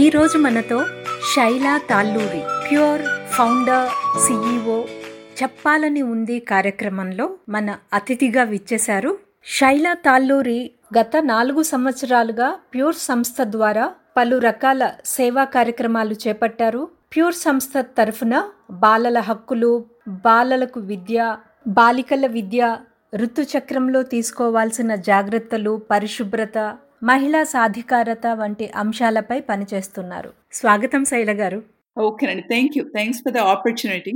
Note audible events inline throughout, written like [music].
ఈరోజు మనతో Shaila Talluri pure founder CEO చెప్పాలని ఉంది కార్యక్రమంలో మన అతిథిగా విచ్చేశారు శైలా తాల్లూరి. గత నాలుగు సంవత్సరాలుగా ప్యూర్ సంస్థ ద్వారా పలు రకాల సేవా కార్యక్రమాలు చేపట్టారు. ప్యూర్ సంస్థ తరఫున బాలల హక్కులు బాలలకు విద్య బాలికల విద్య ఋతుచక్రంలో తీసుకోవాల్సిన జాగ్రత్తలు పరిశుభ్రత మహిళా సాధికారత వంటి అంశాలపై పనిచేస్తున్నారు. స్వాగతం శైల గారు. ఓకేనండి. Thank you thanks for the opportunity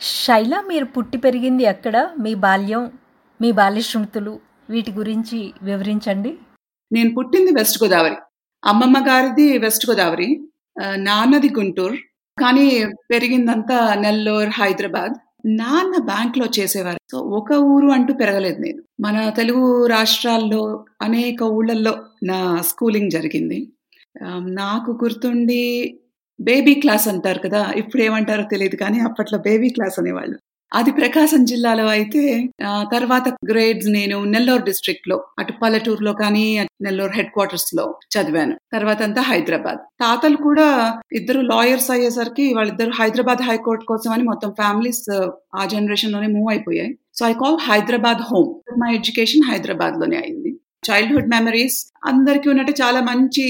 Shaila మీరు పుట్టి పెరిగింది ఎక్కడ? మీ బాల్యం మీ బాల్య స్మృతులు వీటి గురించి వివరించండి. నేను పుట్టింది వెస్ట్ గోదావరి. అమ్మమ్మ గారిది వెస్ట్ గోదావరి. నాన్నది గుంటూరు. కానీ పెరిగిందంతా నెల్లూరు హైదరాబాద్. నాన్న బ్యాంక్లో చేసేవారు. సో ఒక ఊరు అంటూ పెరగలేదు నేను. మన తెలుగు రాష్ట్రాల్లో అనేక ఊళ్ళల్లో నా స్కూలింగ్ జరిగింది. నాకు గుర్తుండి బేబీ క్లాస్ అంటారు కదా ఇప్పుడు ఏమంటారో తెలియదు కానీ అప్పట్లో బేబీ క్లాస్ అనేవాళ్ళు. అది ప్రకాశం జిల్లాలో అయితే తర్వాత గ్రేడ్స్ నేను నెల్లూరు డిస్ట్రిక్ట్లో అటు పల్లెటూరులో కానీ నెల్లూరు హెడ్ క్వార్టర్స్లో చదివాను. తర్వాత అంతా హైదరాబాద్. తాతలు కూడా ఇద్దరు లాయర్స్ అయ్యేసరికి వాళ్ళిద్దరు హైదరాబాద్ హైకోర్టు కోసం అని మొత్తం ఫ్యామిలీస్ ఆ జనరేషన్లోనే మూవ్ అయిపోయాయి. So I call Hyderabad home my education హైదరాబాద్లోనే అయింది. చైల్డ్హుడ్ మెమరీస్ అందరికీ ఉన్నట్టు చాలా మంచి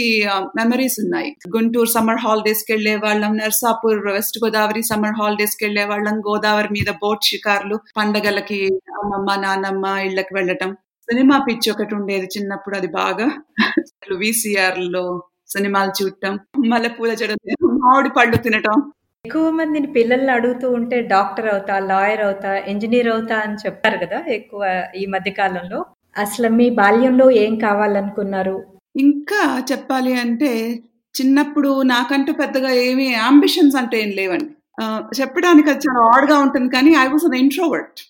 మెమరీస్ ఉన్నాయి. గుంటూరు సమ్మర్ హాలిడేస్కి వెళ్ళే వాళ్ళం నర్సాపూర్ వెస్ట్ గోదావరి సమ్మర్ హాలిడేస్కి వెళ్ళే వాళ్ళం గోదావరి మీద బోట్ షికార్లు పండగలకి అమ్మమ్మ నాన్నమ్మ ఇళ్ళకి వెళ్ళటం. సినిమా పిచ్చి ఒకటి ఉండేది చిన్నప్పుడు అది బాగా. విసిఆర్లో సినిమాలు చూడటం మల్లెపూల చెడు మామిడి పళ్ళు తినటం. ఎక్కువ మందిని పిల్లల్ని అడుగుతూ ఉంటే డాక్టర్ అవుతా లాయర్ అవుతా ఇంజనీర్ అవుతా అని చెప్తారు కదా ఎక్కువ ఈ మధ్య కాలంలో అసలు మీ బాల్యంలో ఏం కావాలనుకున్నారు? ఇంకా చెప్పాలి అంటే చిన్నప్పుడు నాకంటూ పెద్దగా ఏమి అంబిషన్స్ అంటే ఏం లేవండి. చెప్పడానికి అది చాలా ఆడ్గా ఉంటుంది కానీ ఐ వాజ్ అన్ ఇంట్రోవర్ట్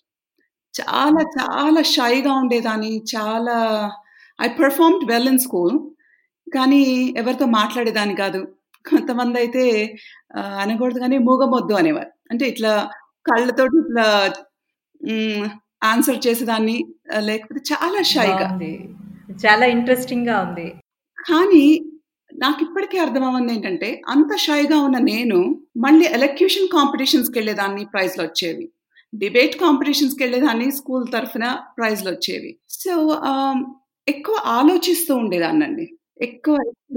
చాలా చాలా షైగా ఉండేదాన్ని. చాలా I performed well in school కానీ ఎవరితో మాట్లాడేదాన్ని కాదు. కొంతమంది అయితే అనకూడదు కానీ మూగమొద్దు అనేవారు. అంటే ఇట్లా కళ్ళతో ఇట్లా ఆన్సర్ చేసేదాన్ని లేకపోతే చాలా షైగా. చాలా ఇంట్రెస్టింగ్గా ఉంది. కానీ నాకు ఇప్పటికే అర్థమవుతుంది ఏంటంటే అంత షైగా ఉన్న నేను మళ్ళీ ఎలక్యూషన్ కాంపిటీషన్స్కి వెళ్ళేదాన్ని ప్రైజ్లు వచ్చేవి. డిబేట్ కాంపిటీషన్స్కి వెళ్ళేదాన్ని స్కూల్ తరఫున ప్రైజ్లు వచ్చేవి. సో ఎక్కువ ఆలోచిస్తూ ఉండేదాన్నండి. ఎక్కువ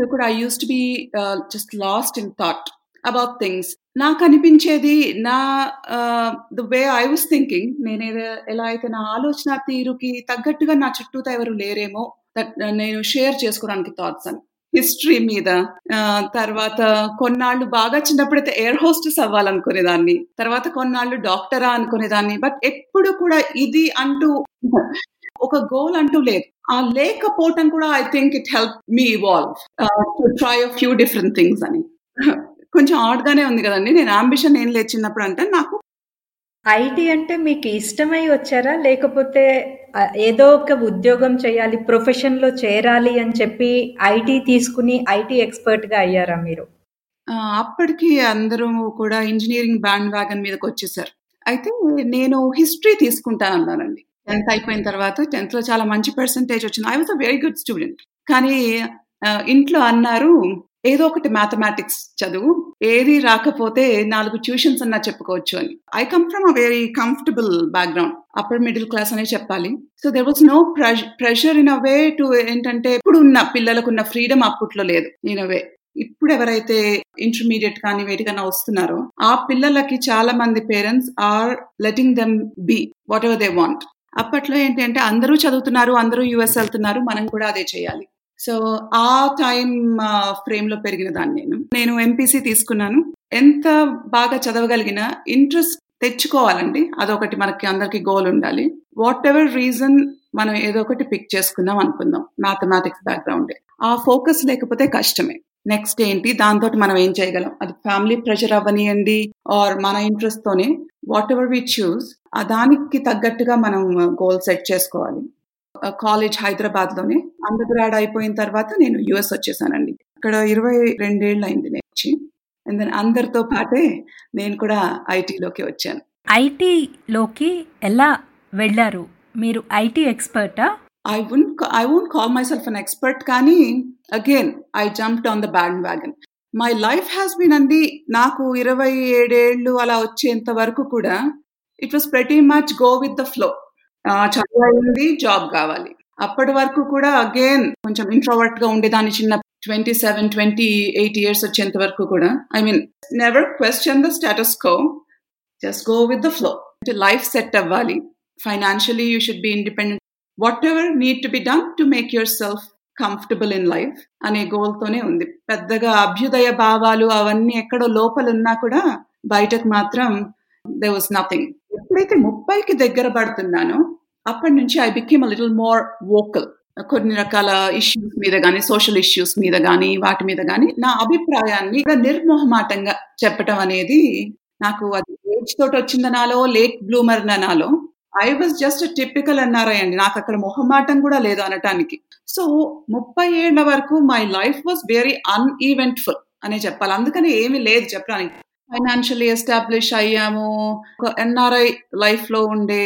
కూడా I use to be just lost in thought about things నాకు అనిపించేది నా the way I was thinking నేనేదో ఎలా అయితే నా ఆలోచన తీరుకి తగ్గట్టుగా నా చుట్టూతో ఎవరు లేరేమో నేను షేర్ చేసుకోవడానికి థాట్స్ అని. హిస్టరీ మీద తర్వాత కొన్నాళ్ళు బాగా చిన్నప్పుడైతే ఎయిర్ హోస్టెస్ అవ్వాలనుకునేదాన్ని తర్వాత కొన్నాళ్ళు డాక్టరా అనుకునేదాన్ని బట్ ఎప్పుడు కూడా ఇది అంటూ [laughs] ఒక గోల్ అంటూ లేదు. ఆ లేకపోవటం కూడా I think it help me evolve to try a few different things అని. [laughs] కొంచెం ఆడ్ గానే ఉంది కదండి. నేను అంబిషన్ ఏం లేదు చిన్నప్పుడు అంటే నాకు ఐటీ అంటే మీకు ఇష్టమై వచ్చారా? లేకపోతే ఏదో ఒక ఉద్యోగం చేయాలి ప్రొఫెషన్లో చేరాలి అని చెప్పి ఐటీ తీసుకుని ఐటీ ఎక్స్పర్ట్గా అయ్యారా మీరు? అప్పటికి అందరూ కూడా ఇంజనీరింగ్ బ్యాండ్ వ్యాగన్ మీదకి వచ్చేసారు. అయితే నేను హిస్టరీ తీసుకుంటాను అన్నానండి టెన్త్ అయిపోయిన తర్వాత టెన్త్లో చాలా మంచి పర్సంటేజ్ వచ్చింది. I was a very good student కానీ ఇంట్లో అన్నారు ఏదో ఒకటి మ్యాథమెటిక్స్ చదువు. ఏది రాకపోతే నాలుగు ట్యూషన్స్ అన్నా చెప్పుకోవచ్చు అని. I come from a very comfortable background upper middle class అనే చెప్పాలి. So there was no pressure in a way to ఏంటంటే ఇప్పుడు ఉన్న పిల్లలకు ఉన్న ఫ్రీడమ్ అప్పట్లో లేదు ఇన్ అ వే ఇప్పుడు ఎవరైతే ఇంటర్మీడియట్ కానీ వేటికైనా వస్తున్నారో ఆ పిల్లలకి చాలా మంది parents are letting them be whatever they want అప్పట్లో ఏంటంటే అందరూ చదువుతున్నారు అందరూ యుఎస్ వెళ్తున్నారు మనం కూడా అదే చేయాలి. సో ఆ టైం ఫ్రేమ్లో పెరిగిన దాన్ని నేను. నేను ఎంపీసీ తీసుకున్నాను. ఎంత బాగా చదవగలిగినా ఇంట్రెస్ట్ తెచ్చుకోవాలండి. అదొకటి మనకి అందరికి గోల్ ఉండాలి. వాట్ ఎవర్ రీజన్ మనం ఏదో ఒకటి పిక్ చేసుకుందాం అనుకుందాం మ్యాథమెటిక్స్ బ్యాక్గ్రౌండ్ ఆ ఫోకస్ లేకపోతే కష్టమే. నెక్స్ట్ ఏంటి? దాంతో మనం ఏం చేయగలం? అది ఫ్యామిలీ ప్రెషర్ అవ్వనియండి ఆర్ మన ఇంట్రెస్ట్ తోనే. వాట్ ఎవర్ వి చూస్ ఆ దానికి తగ్గట్టుగా మనం గోల్ సెట్ చేసుకోవాలి. కాలేజ్ హైదరాబాద్లోనే అండర్ గ్రాడ్ అయిపోయిన తర్వాత నేను యుఎస్ వచ్చేసానండి. ఇక్కడ ఇరవై రెండేళ్ళు అయింది వచ్చి అండ్ దెన్ అందరితో పాటే నేను కూడా ఐటీలోకి వచ్చాను. ఐటీలోకి ఎలా వెళ్ళారు? మీరు ఐటీ ఎక్స్పర్టా? I wouldn't ca- I won't call myself an expert కానీ again I jumped on the bandwagon my life has been అండి నాకు ఇరవై ఏడేళ్ళు అలా వచ్చేంత వరకు కూడా it was pretty much go with the flow చదువు అయింది జాబ్ కావాలి. అప్పటి వరకు కూడా అగైన్ కొంచెం ఇంట్రోవర్ట్గా ఉండేదాన్ని చిన్న twenty seven twenty eight years వచ్చేంత వరకు కూడా. I mean never question the status quo just go with the flow life set అవ్వాలి. Financially you should be independent whatever need to be done to make yourself comfortable in life అనే goal తోనే ఉంది. పెద్దగా అభ్యుదయ భావాలు అవన్నీ ఎక్కడో లోపల ఉన్నా కూడా బయటకు మాత్రం దే వాస్ నథింగ్ ఎప్పుడైతే ముప్పైకి దగ్గర పడుతున్నానో అప్పటి నుంచి I became a little more vocal కొన్ని రకాల ఇష్యూస్ మీద కానీ సోషల్ ఇష్యూస్ మీద కానీ వాటి మీద కానీ నా అభిప్రాయాన్ని నిర్మోహమాటంగా చెప్పటం అనేది నాకు అది ఏజ్ తోటి వచ్చిందనాలో late bloomer అనాలో I was just typical NRI అండి. నాకు అక్కడ మొహమాటం కూడా లేదు అనటానికి. సో ముప్పై ఏళ్ళ వరకు my life was very uneventful అనే చెప్పాలి. అందుకని ఏమీ లేదు చెప్పడానికి. ఫైనాన్షియల్లీ ఎస్టాబ్లిష్ అయ్యాము. ఎన్ఆర్ఐ లైఫ్లో ఉండే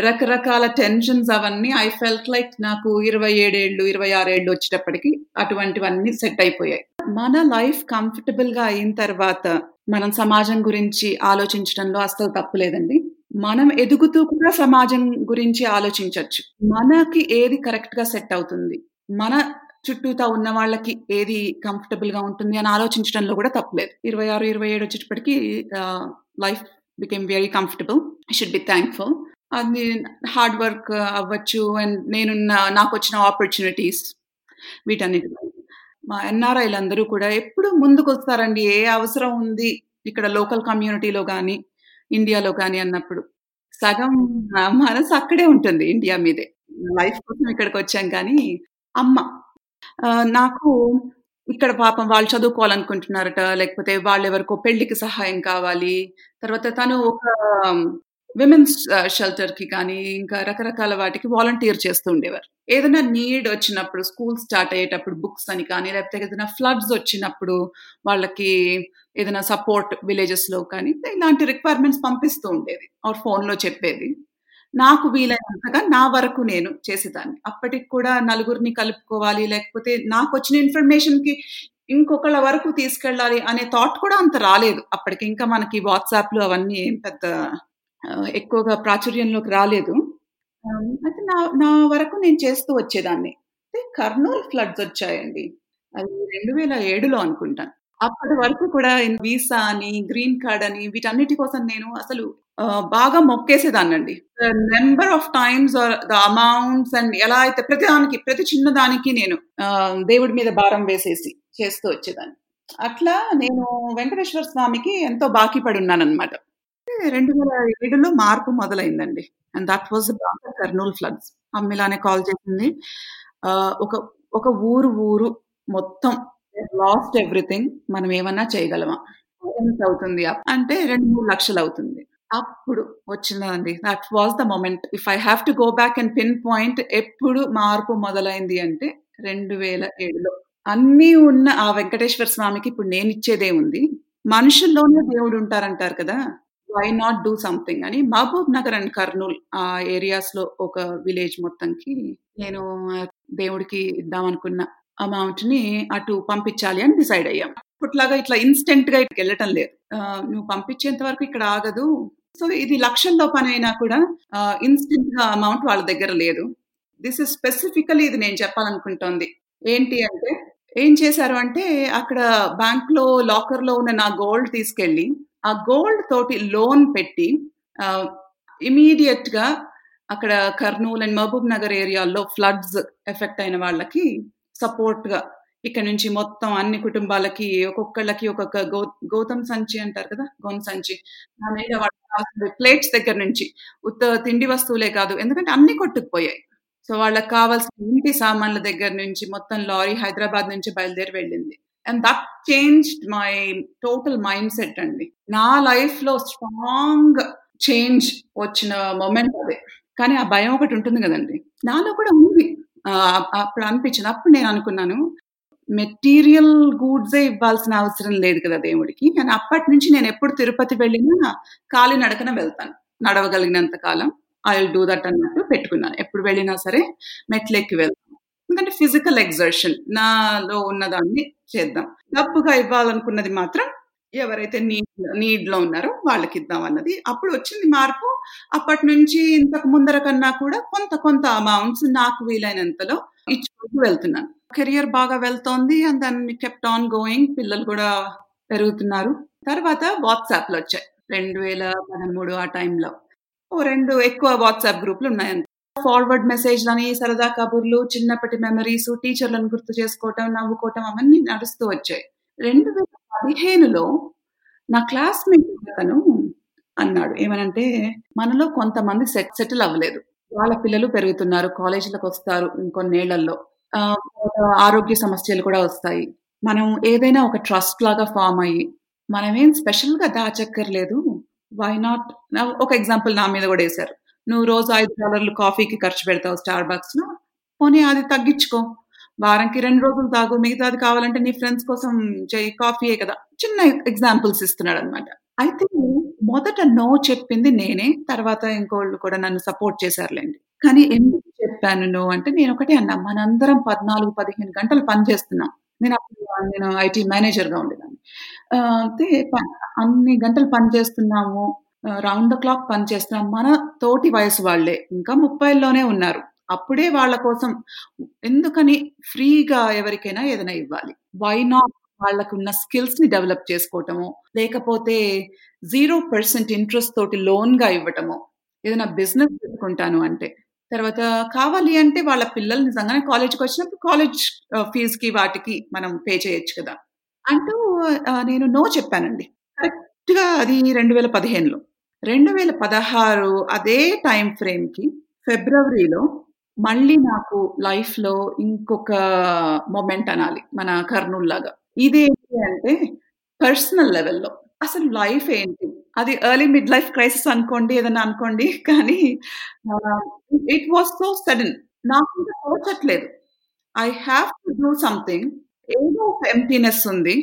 రకరకాల టెన్షన్స్ అవన్నీ ఐ ఫెల్ట్ లైక్ నాకు ఇరవై ఏడేళ్ళు ఇరవై ఆరేళ్ళు వచ్చేటప్పటికి అటువంటివన్నీ సెట్ అయిపోయాయి. మన లైఫ్ కంఫర్టబుల్గా అయిన తర్వాత మనం సమాజం గురించి ఆలోచించడంలో అస్సలు తప్పులేదండి మనం ఎదుగుతూ కూడా సమాజం గురించి ఆలోచించవచ్చు మనకి ఏది కరెక్ట్గా సెట్ అవుతుంది? మన చుట్టూతా ఉన్న వాళ్ళకి ఏది కంఫర్టబుల్గా ఉంటుంది అని ఆలోచించడంలో కూడా తప్పలేదు ఇరవై ఆరు ఇరవై ఏడు వచ్చేటప్పటికి life became very comfortable. I should be thankful అది హార్డ్ వర్క్ అవ్వచ్చు అండ్ నేను నాకు వచ్చిన ఆపర్చునిటీస్ వీటన్నిటి మా ఎన్ఆర్ఐలు అందరూ కూడా ఎప్పుడు ముందుకు వస్తారండి ఏ అవసరం ఉంది ఇక్కడ లోకల్ కమ్యూనిటీలో కానీ ఇండియాలో కానీ అన్నప్పుడు. సగం మనసు అక్కడే ఉంటుంది ఇండియా మీదే. లైఫ్ కోసం ఇక్కడికి వచ్చాం కానీ అమ్మ నాకు ఇక్కడ పాపం వాళ్ళు చదువుకోవాలనుకుంటున్నారట. లేకపోతే వాళ్ళు ఎవరికో పెళ్ళికి సహాయం కావాలి. తర్వాత తను ఒక విమెన్స్ షెల్టర్కి కానీ ఇంకా రకరకాల వాటికి వాలంటీర్ చేస్తూ ఉండేవారు. ఏదైనా నీడ్ వచ్చినప్పుడు స్కూల్ స్టార్ట్ అయ్యేటప్పుడు బుక్స్ అని కానీ లేకపోతే ఏదైనా ఫ్లడ్స్ వచ్చినప్పుడు వాళ్ళకి ఏదైనా సపోర్ట్ విలేజెస్లో కానీ ఇలాంటి రిక్వైర్మెంట్స్ పంపిస్తూ ఉండేది ఆర్ ఫోన్లో చెప్పేది. నాకు వీలైనంతగా నా వరకు నేను చేసేదాన్ని. అప్పటికి కూడా నలుగురిని కలుపుకోవాలి లేకపోతే నాకు వచ్చిన ఇన్ఫర్మేషన్కి ఇంకొకళ్ళ వరకు తీసుకెళ్ళాలి అనే థాట్ కూడా అంత రాలేదు. అప్పటికి ఇంకా మనకి వాట్సాప్లు అవన్నీ ఏం పెద్ద ఎక్కువగా ప్రాచుర్యంలోకి రాలేదు. అయితే నా నా వరకు నేను చేస్తూ వచ్చేదాన్ని. అయితే కర్నూలు ఫ్లడ్స్ వచ్చాయండి. అది రెండు వేల ఏడులో అనుకుంటాను అప్పటి వరకు కూడా వీసా అని గ్రీన్ కార్డ్ అని వీటన్నిటి కోసం నేను అసలు బాగా మొక్కేసేదాన్నండి. Number of times the amounts and ఎలా అయితే ప్రతి దానికి ప్రతి చిన్న దానికి నేను దేవుడి మీద భారం వేసేసి చేస్తూ వచ్చేదాన్ని. అట్లా నేను వెంకటేశ్వర స్వామికి ఎంతో బాకీ పడి ఉన్నానన్నమాట. రెండు వేల ఏడులో మార్పు మొదలైందండి. And that was Kurnool floods అమ్మిలానే call చేసింది. ఒక ఒక ఊరు ఊరు మొత్తం లాస్ట్ ఎవ్రీథింగ్ మనం ఏమన్నా చేయగలమా? ఎంత అవుతుంది? అంటే రెండు మూడు లక్షలు అవుతుంది. అప్పుడు వచ్చిందండి. That was the moment if I have to go back and pinpoint ఎప్పుడు మార్పు మొదలైంది అంటే రెండు వేల ఏడులో. అన్నీ ఉన్న ఆ వెంకటేశ్వర స్వామికి ఇప్పుడు నేను ఇచ్చేదే ఉంది. మనుషుల్లోనే దేవుడు ఉంటారంటారు కదా? వై నాట్ డూ సంథింగ్ అని మహబూబ్ నగర్ అండ్ కర్నూల్ ఆ ఏరియాస్లో ఒక విలేజ్ మొత్తంకి నేను దేవుడికి ఇద్దాం అనుకున్న అమౌంట్ని అటు పంపించాలి అని డిసైడ్ అయ్యాం. ఇప్పట్లాగా ఇట్లా ఇన్స్టెంట్గా ఇక్కడికి వెళ్ళటం లేదు. నువ్వు పంపించేంత వరకు ఇక్కడ ఆగదు. సో ఇది లక్షల్లో పని అయినా కూడా ఇన్స్టెంట్గా అమౌంట్ వాళ్ళ దగ్గర లేదు. దిస్ ఇస్ స్పెసిఫికలీ ఇది నేను చెప్పాలనుకుంటోంది. ఏంటి అంటే ఏం చేశారు అంటే అక్కడ బ్యాంక్లో లాకర్లో ఉన్న నా గోల్డ్ తీసుకెళ్ళి ఆ గోల్డ్ తోటి లోన్ పెట్టి ఇమీడియట్గా అక్కడ కర్నూలు అండ్ మహబూబ్ నగర్ ఏరియాల్లో ఫ్లడ్స్ ఎఫెక్ట్ అయిన వాళ్ళకి సపోర్ట్గా ఇక్కడ నుంచి మొత్తం అన్ని కుటుంబాలకి ఒక్కొక్కళ్ళకి ఒక్కొక్క గౌ గౌతమ్ సంచి అంటారు కదా గోన్ సంచి. మీద ప్లేట్స్ దగ్గర నుంచి ఉత్త తిండి వస్తువులే కాదు ఎందుకంటే అన్ని కొట్టుకుపోయాయి. సో వాళ్ళకి కావాల్సిన ఇంటి సామాన్ల దగ్గర నుంచి మొత్తం లారీ హైదరాబాద్ నుంచి బయలుదేరి వెళ్ళింది. And that change my total mindset అండి. నా లైఫ్లో స్ట్రాంగ్ చేంజ్ వచ్చిన మొమెంట్ అదే. కానీ ఆ భయం ఒకటి ఉంటుంది కదండి. నాలో కూడా ఉంది. అప్పుడు అనిపించింది. అప్పుడు నేను అనుకున్నాను మెటీరియల్ గూడ్సే ఇవ్వాల్సిన అవసరం లేదు కదా దేవుడికి. కానీ అప్పటి నుంచి నేను ఎప్పుడు తిరుపతి వెళ్ళినా కాలి నడకన వెళ్తాను. నడవగలిగినంత కాలం ఐ విల్ డూ దట్ అన్నట్టు పెట్టుకున్నాను. ఎప్పుడు వెళ్ళినా సరే మెట్లెక్కి వెళ్తాను. ఎందుకంటే ఫిజికల్ ఎగ్జర్షన్ నాలో ఉన్నదాన్ని చేద్దాం. డబ్బుగా ఇవ్వాలనుకున్నది మాత్రం ఎవరైతే నీడ్ నీడ్లో ఉన్నారో వాళ్ళకి ఇద్దాం అన్నది. అప్పుడు వచ్చింది మార్పు. అప్పటి నుంచి ఇంతకు ముందర కన్నా కూడా కొంత కొంత అమౌంట్స్ నాకు వీలైనంతలో ఇచ్చుకుంటూ వెళ్తున్నాను. కెరియర్ బాగా వెళ్తోంది అండ్ దాన్ని కెప్ట్ ఆన్ గోయింగ్ పిల్లలు కూడా పెరుగుతున్నారు. తర్వాత వాట్సాప్లు వచ్చాయి. రెండు వేల పదమూడు ఆ టైంలో. ఓ రెండు ఎక్కువ వాట్సాప్ గ్రూపులు ఉన్నాయి ఫార్వర్డ్ మెసేజ్లని సరదా కబుర్లు చిన్నప్పటి మెమరీస్ టీచర్లను గుర్తు చేసుకోవటం నవ్వుకోవటం అవన్నీ నడుస్తూ వచ్చాయి. రెండు వేల పదిహేనులో నా క్లాస్మేట్ అతను అన్నాడు ఏమనంటే మనలో కొంతమంది సెట్ సెటిల్ అవ్వలేదు. వాళ్ళ పిల్లలు పెరుగుతున్నారు కాలేజీలకు వస్తారు ఇంకొన్నేళ్ళలో ఆరోగ్య సమస్యలు కూడా వస్తాయి. మనం ఏదైనా ఒక ట్రస్ట్ లాగా ఫామ్ అయ్యి మనమేం స్పెషల్గా దాచక్కర్లేదు. వై నాట్ ఒక ఎగ్జాంపుల్ నా మీద కూడా వేశారు. నువ్వు రోజు ఐదు డాలర్లు కాఫీకి ఖర్చు పెడతావు స్టార్ బక్స్ను పోనీ అది తగ్గించుకో. వారంకి రెండు రోజులు తాగు. మిగతాది కావాలంటే నీ ఫ్రెండ్స్ కోసం చేయి కాఫీయే కదా. చిన్న ఎగ్జాంపుల్స్ ఇస్తున్నాడు అనమాట అయితే మొదట నో చెప్పింది నేనే. తర్వాత ఇంకోళ్ళు కూడా నన్ను సపోర్ట్ చేశారులేండి. కానీ ఎందుకు చెప్పాను నో అంటే నేను ఒకటే అన్నా. మనందరం పద్నాలుగు పదిహేను గంటలు పని చేస్తున్నాం. నేను అప్పుడు నేను ఐటీ మేనేజర్గా ఉండేదాన్ని. అయితే అన్ని గంటలు పని చేస్తున్నాము. రౌండ్ ద క్లాక్ పనిచేస్తున్నాం మన తోటి వయసు వాళ్ళే. ఇంకా ముప్పైలోనే ఉన్నారు. అప్పుడే వాళ్ళ కోసం ఎందుకని ఫ్రీగా ఎవరికైనా ఏదైనా ఇవ్వాలి. వై నాట్ వాళ్ళకు ఉన్న స్కిల్స్ని డెవలప్ చేసుకోవటము లేకపోతే జీరో పర్సెంట్ ఇంట్రెస్ట్ తోటి లోన్గా ఇవ్వటము ఏదైనా బిజినెస్ పెట్టుకుంటాను అంటే తర్వాత కావాలి అంటే వాళ్ళ పిల్లలు నిజంగానే కాలేజ్కి వచ్చినప్పుడు కాలేజ్ ఫీజుకి వాటికి మనం పే చేయొచ్చు కదా. అంటూ నేను నో చెప్పానండి. కరెక్ట్గా అది రెండు వేల పదిహేనులో. రెండు వేల పదహారు అదే టైం ఫ్రేమ్కి ఫిబ్రవరిలో మళ్ళీ నాకు లైఫ్లో ఇంకొక మొమెంట్ అనాలి మన కర్నూలు లాగా. ఇదేంటి అంటే పర్సనల్ లెవెల్లో అసలు లైఫ్ ఏంటి? అది ఎర్లీ మిడ్ లైఫ్ క్రైసిస్ అనుకోండి ఏదైనా అనుకోండి కానీ ఇట్ వాస్ సో సడన్ నాకు తోచట్లేదు. I have to do something ఏదో ఒక ఎంటీనెస్ ఉంది.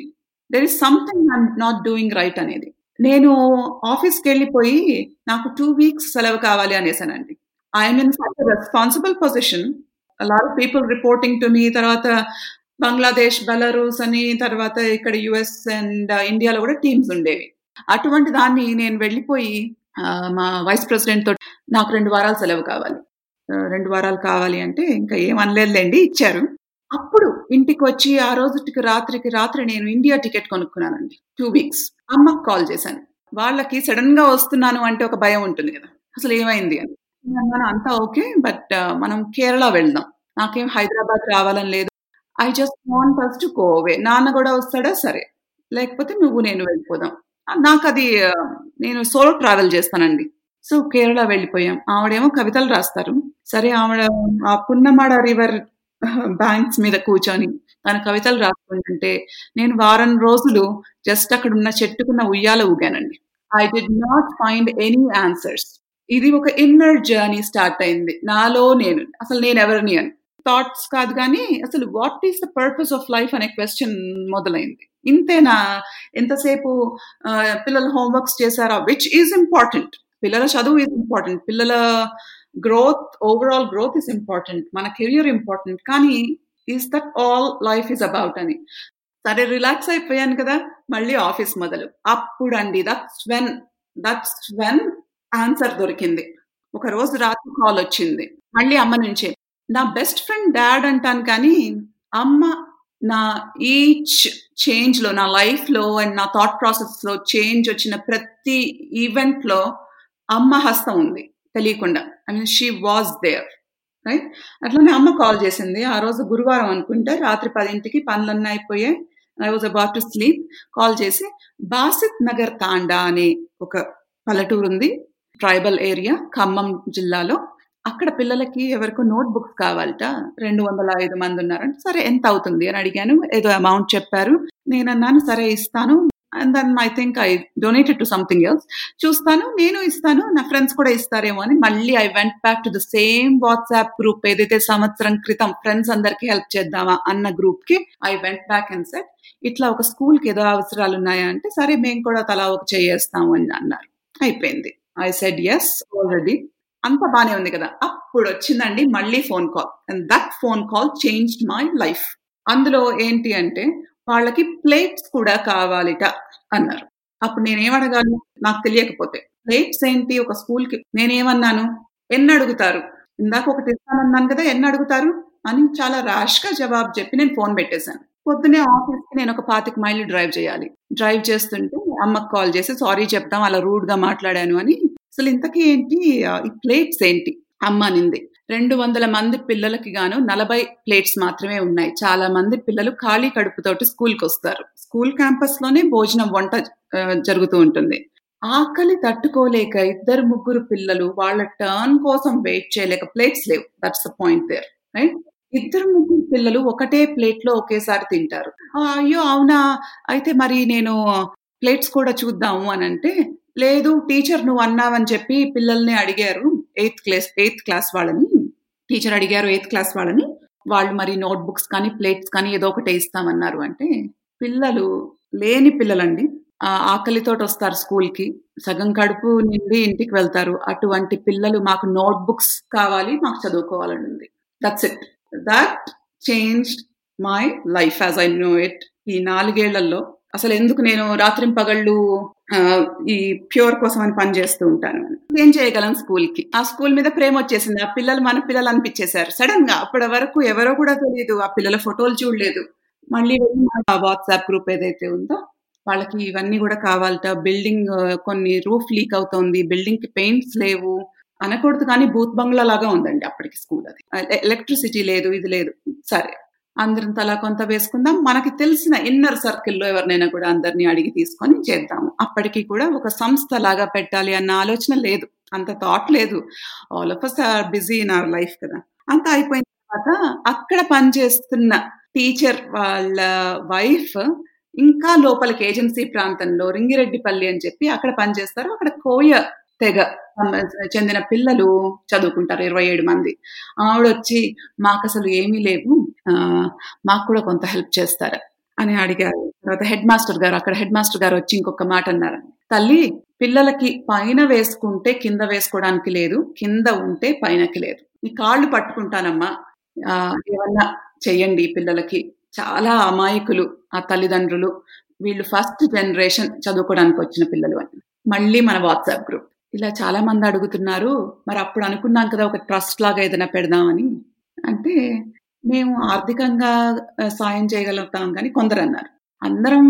There is something I'm not doing right అనేది. నేను ఆఫీస్కి వెళ్ళిపోయి నాకు టూ వీక్స్ సెలవు కావాలి అనేసానండి. I'm in such responsible position. Lot of people reporting to me తర్వాత బంగ్లాదేశ్ బెలరూస్ అని తర్వాత ఇక్కడ యుఎస్ అండ్ ఇండియాలో కూడా టీమ్స్ ఉండేవి. అటువంటి దాన్ని నేను వెళ్ళిపోయి మా వైస్ ప్రెసిడెంట్ తోటి నాకు రెండు వారాలు సెలవు కావాలి. రెండు వారాలు కావాలి అంటే ఇంకా ఏమనలేదులేండి ఇచ్చారు. అప్పుడు ఇంటికి వచ్చి ఆ రోజుకి రాత్రికి రాత్రి నేను ఇండియా టికెట్ కొనుక్కున్నానండి. Two weeks. అమ్మకు కాల్ చేశాను. వాళ్ళకి సడన్గా వస్తున్నాను అంటే ఒక భయం ఉంటుంది కదా. అసలు ఏమైంది అని. మనం అంతా ఓకే బట్ మనం కేరళ వెళ్దాం. నాకేం హైదరాబాద్ రావాలని లేదు. ఐ జస్ట్ వాంట్ ఫస్ట్ కోవే గో అవే నాన్న కూడా వస్తాడా? సరే. లేకపోతే నువ్వు నేను వెళ్ళిపోదాం. నాకు అది నేను సోలో ట్రావెల్ చేస్తానండి. సో కేరళ వెళ్ళిపోయాం. ఆవిడేమో కవితలు రాస్తారు. సరే ఆవిడ ఆ పున్నమాడ రివర్ బ్యాంక్స్ మీద కూర్చొని తన కవితలు రాసుకుంటుంటే నేను వారం రోజులు జస్ట్ అక్కడ ఉన్న చెట్టుకున్న ఉయ్యాల ఊగానండి. I did not find any answers ఇది ఒక ఇన్నర్ జర్నీ స్టార్ట్ అయింది. నాలో నేను అసలు నేను ఎవరిని అని. థాట్స్ కాదు కానీ అసలు what is the purpose of life అనే క్వశ్చన్ మొదలైంది. ఇంతేనా? ఎంతసేపు పిల్లల పిల్లలు హోంవర్క్స్ చేశారా? విచ్ ఈజ్ ఇంపార్టెంట్ పిల్లల చదువు ఈజ్ ఇంపార్టెంట్ పిల్లల growth overall growth is important మన కెరియర్ ఇంపార్టెంట్ కానీ is that all life is about అని. సరే రిలాక్స్ అయిపోయాను కదా మళ్ళీ ఆఫీస్ మొదలు. అప్పుడు అండి that's when that's when answer దొరికింది. ఒక రోజు రాత్రి కాల్ వచ్చింది. మళ్ళీ అమ్మ నుంచే నా బెస్ట్ ఫ్రెండ్ డాడ్ అంటాను కానీ అమ్మ నా ఈచ్ చేంజ్లో నా లైఫ్లో అండ్ నా థాట్ ప్రాసెస్లో చేంజ్ వచ్చిన ప్రతి ఈవెంట్లో అమ్మ హస్తం ఉంది తెలియకుండా. I mean she was there right? అట్లనే అమ్మ కాల్ చేసింది. ఆ రోజు గురువారం అనుకుంటే రాత్రి పదింటికి పనులన్నీ అయిపోయాయి. I was about to sleep call చేసి బాసిత్ నగర్ తాండా అనే ఒక పల్లెటూరు ఉంది. ట్రైబల్ ఏరియా ఖమ్మం జిల్లాలో. అక్కడ పిల్లలకి ఎవరికో నోట్ బుక్స్ కావాలట. రెండు వందల ఐదు మంది ఉన్నారంటే. సరే ఎంత అవుతుంది? అని అడిగాను. ఏదో అమౌంట్ చెప్పారు. నేను అన్నాను సరే ఇస్తాను. And then I think I donated to something else చూస్తాను నేను ఇస్తాను నా ఫ్రెండ్స్ కూడా ఇస్తారేమో అని మళ్ళీ I went back to the same WhatsApp group ఏదైతే సంవత్సరం క్రితం ఫ్రెండ్స్ అందరికి హెల్ప్ చేద్దామా అన్న గ్రూప్కి I went back and set ఇట్లా ఒక స్కూల్కి ఏదో అవసరాలు ఉన్నాయా? అంటే సరే మేము కూడా తలా ఒక చేయేస్తాము అని అన్నారు. అయిపోయింది. ఐ సెడ్ ఎస్ ఆల్రెడీ అంత బానే ఉంది కదా. అప్పుడు వచ్చిందండి మళ్ళీ phone call and that phone call changed my life అందులో ఏంటి అంటే వాళ్ళకి ప్లేట్స్ కూడా కావాలిట. అన్నారు. అప్పుడు నేనేమడగాను నాకు తెలియకపోతే. ప్లేట్స్ ఏంటి ఒక స్కూల్కి నేనేమన్నాను? ఎన్ని అడుగుతారు ఇందాక ఒకటి ఇస్తానన్నాను కదా ఎన్ని అడుగుతారు అని చాలా ర్యాష్గా జవాబు చెప్పి నేను ఫోన్ పెట్టేశాను. పొద్దునే ఆఫీస్కి నేను ఒక పాతిక మైళ్ళు డ్రైవ్ చేయాలి. డ్రైవ్ చేస్తుంటే అమ్మకి కాల్ చేసి సారీ చెప్తాం అలా రూడ్గా మాట్లాడాను అని. అసలు ఇంతకీ ఏంటి? ఈ ప్లేట్స్ ఏంటి అమ్మ అనింది. రెండు వందల మంది పిల్లలకి గాను నలభై ప్లేట్స్ మాత్రమే ఉన్నాయి. చాలా మంది పిల్లలు ఖాళీ కడుపుతోటి స్కూల్కి వస్తారు స్కూల్ క్యాంపస్లోనే భోజనం వంట జరుగుతూ ఉంటుంది. ఆకలి తట్టుకోలేక ఇద్దరు ముగ్గురు పిల్లలు వాళ్ళ టర్న్ కోసం వెయిట్ చేయలేక ప్లేట్స్ లేవు. That's the point there right? ఇద్దరు ముగ్గురు పిల్లలు ఒకటే ప్లేట్లో ఒకేసారి తింటారు. అయ్యో అవునా? అయితే మరి నేను ప్లేట్స్ కూడా చూద్దాము అని అంటే లేదు టీచర్ నువ్వు అన్నావని చెప్పి పిల్లల్ని అడిగారు. ఎయిత్ క్లాస్ ఎయిత్ క్లాస్ వాళ్ళని. టీచర్ అడిగారు ఎయిత్ క్లాస్ వాళ్ళని వాళ్ళు మరి నోట్ బుక్స్ కానీ ప్లేట్స్ కానీ ఏదో ఒకటి ఇస్తామన్నారు అంటే పిల్లలు లేని పిల్లలండి. ఆకలితో వస్తారు స్కూల్కి. సగం కడుపు నిండి ఇంటికి వెళ్తారు. అటువంటి పిల్లలు మాకు నోట్ బుక్స్ కావాలి మాకు చదువుకోవాలని ఉంది. That's it that change my life as I know it ఈ నాలుగేళ్ళలో అసలు ఎందుకు నేను రాత్రి పగళ్ళు ఈ ప్యూర్ కోసం అని పనిచేస్తూ ఉంటాను. ఏం చేయగలను స్కూల్కి ఆ స్కూల్ మీద ప్రేమ వచ్చేసింది. ఆ పిల్లలు మన పిల్లలు అనిపించేశారు. సడన్గా అప్పటి వరకు ఎవరో కూడా తెలియదు. ఆ పిల్లల ఫోటోలు చూడలేదు. మళ్ళీ వాట్సాప్ గ్రూప్ ఏదైతే ఉందో వాళ్ళకి ఇవన్నీ కూడా కావాలట. బిల్డింగ్ కొన్ని రూఫ్ లీక్ అవుతోంది. బిల్డింగ్కి పెయింట్స్ లేవు. అనకూడదు కానీ బూత్ బంగ్లా లాగా ఉందండి అప్పటికి స్కూల్ అది. ఎలక్ట్రిసిటీ లేదు ఇది లేదు. సరే. అందరం తలా కొంత వేసుకుందాం. మనకి తెలిసిన ఇన్నర్ సర్కిల్లో ఎవరినైనా కూడా అందరినీ అడిగి తీసుకొని చేద్దాము. అప్పటికి కూడా ఒక సంస్థ లాగా పెట్టాలి అన్న ఆలోచన లేదు. అంత థాట్ లేదు. All of us are busy in our life కదా. అంత అయిపోయిన తర్వాత అక్కడ పనిచేస్తున్న టీచర్ వాళ్ళ వైఫ్ ఇంకా లోపలికి ఏజెన్సీ ప్రాంతంలో రింగిరెడ్డిపల్లి అని చెప్పి అక్కడ పనిచేస్తారు. అక్కడ కోయ తెగ చెందిన పిల్లలు చదువుకుంటారు. ఇరవై ఏడు మంది. ఆవిడ వచ్చి మాకు అసలు ఏమీ లేవు. మాకు కూడా కొంత హెల్ప్ చేస్తారు? అని అడిగారు. తర్వాత హెడ్ మాస్టర్ గారు అక్కడ హెడ్ మాస్టర్ గారు వచ్చి ఇంకొక మాట అన్నారు తల్లి పిల్లలకి పైన వేసుకుంటే కింద వేసుకోవడానికి లేదు కింద ఉంటే పైనకి లేదు. ఈ కాళ్ళు పట్టుకుంటానమ్మా. ఏమన్నా చెయ్యండి పిల్లలకి. చాలా అమాయకులు ఆ తల్లిదండ్రులు. వీళ్ళు ఫస్ట్ జనరేషన్ చదువుకోవడానికి వచ్చిన పిల్లలు అని. మళ్ళీ మన వాట్సాప్ గ్రూప్. ఇలా చాలా మంది అడుగుతున్నారు. మరి అప్పుడు అనుకున్నాం కదా ఒక ట్రస్ట్ లాగా ఏదైనా పెడదామని. అంటే మేము ఆర్థికంగా సాయం చేయగలుగుతాం కానీ కొందరు అన్నారు అందరం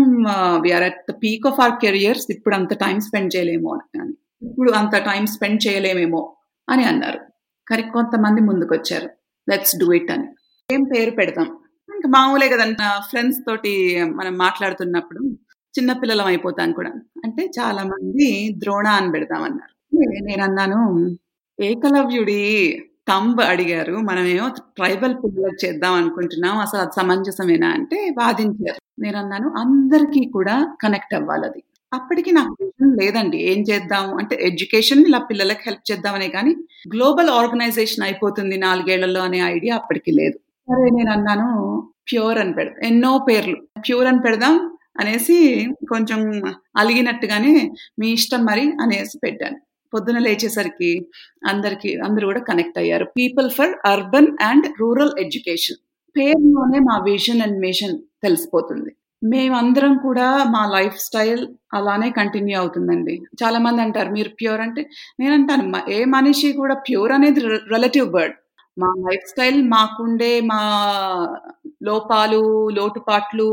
we are at the peak of our careers ఇప్పుడు అంత టైం స్పెండ్ చేయలేమో అని ఇప్పుడు అంత టైం స్పెండ్ చేయలేమేమో అని అన్నారు. కానీ కొంతమంది ముందుకు వచ్చారు లెట్స్ డూ ఇట్ అని. ఏం పేరు పెడతాం? ఇంకా మామూలే కదంట ఫ్రెండ్స్ తోటి మనం మాట్లాడుతున్నప్పుడు చిన్నపిల్లలం అయిపోతాం కూడా. అంటే చాలా మంది ద్రోణ అని పెడతామన్నారు. నేను అన్నాను ఏకలవ్యుడి తంబ్ అడిగారు. మనమేమో ట్రైబల్ పిల్లలు చేద్దాం అనుకుంటున్నాం. అసలు అది సమంజసమేనా అంటే వాదించారు. నేను అన్నాను అందరికీ కూడా కనెక్ట్ అవ్వాలి అది. అప్పటికి నాకు విజన్ లేదండి. ఏం చేద్దాం? అంటే ఎడ్యుకేషన్ ఇలా పిల్లలకు హెల్ప్ చేద్దామనే కానీ గ్లోబల్ ఆర్గనైజేషన్ అయిపోతుంది నాలుగేళ్ళలో అనే ఐడియా అప్పటికి లేదు. సరే నేను అన్నాను ప్యూర్ అని పెడదాం ఎన్నో పేర్లు. ప్యూర్ అని పెడదాం అనేసి కొంచెం అలిగినట్టుగానే మీ ఇష్టం మరి అనేసి పెట్టాను. పొద్దున లేచేసరికి అందరికి అందరూ కూడా కనెక్ట్ అయ్యారు. People for urban and rural education పేరులోనే మా విజన్ అండ్ మిషన్ తెలిసిపోతుంది. మేమందరం కూడా మా లైఫ్ స్టైల్ అలానే కంటిన్యూ అవుతుందండి. చాలా మంది అంటారు మీరు ప్యూర్ అంటే నేను అంటాను ఏ మనిషి కూడా ప్యూర్ అనేది రిలేటివ్ వర్డ్ మా లైఫ్ స్టైల్ మాకుండే మా లోపాలు లోటుపాట్లు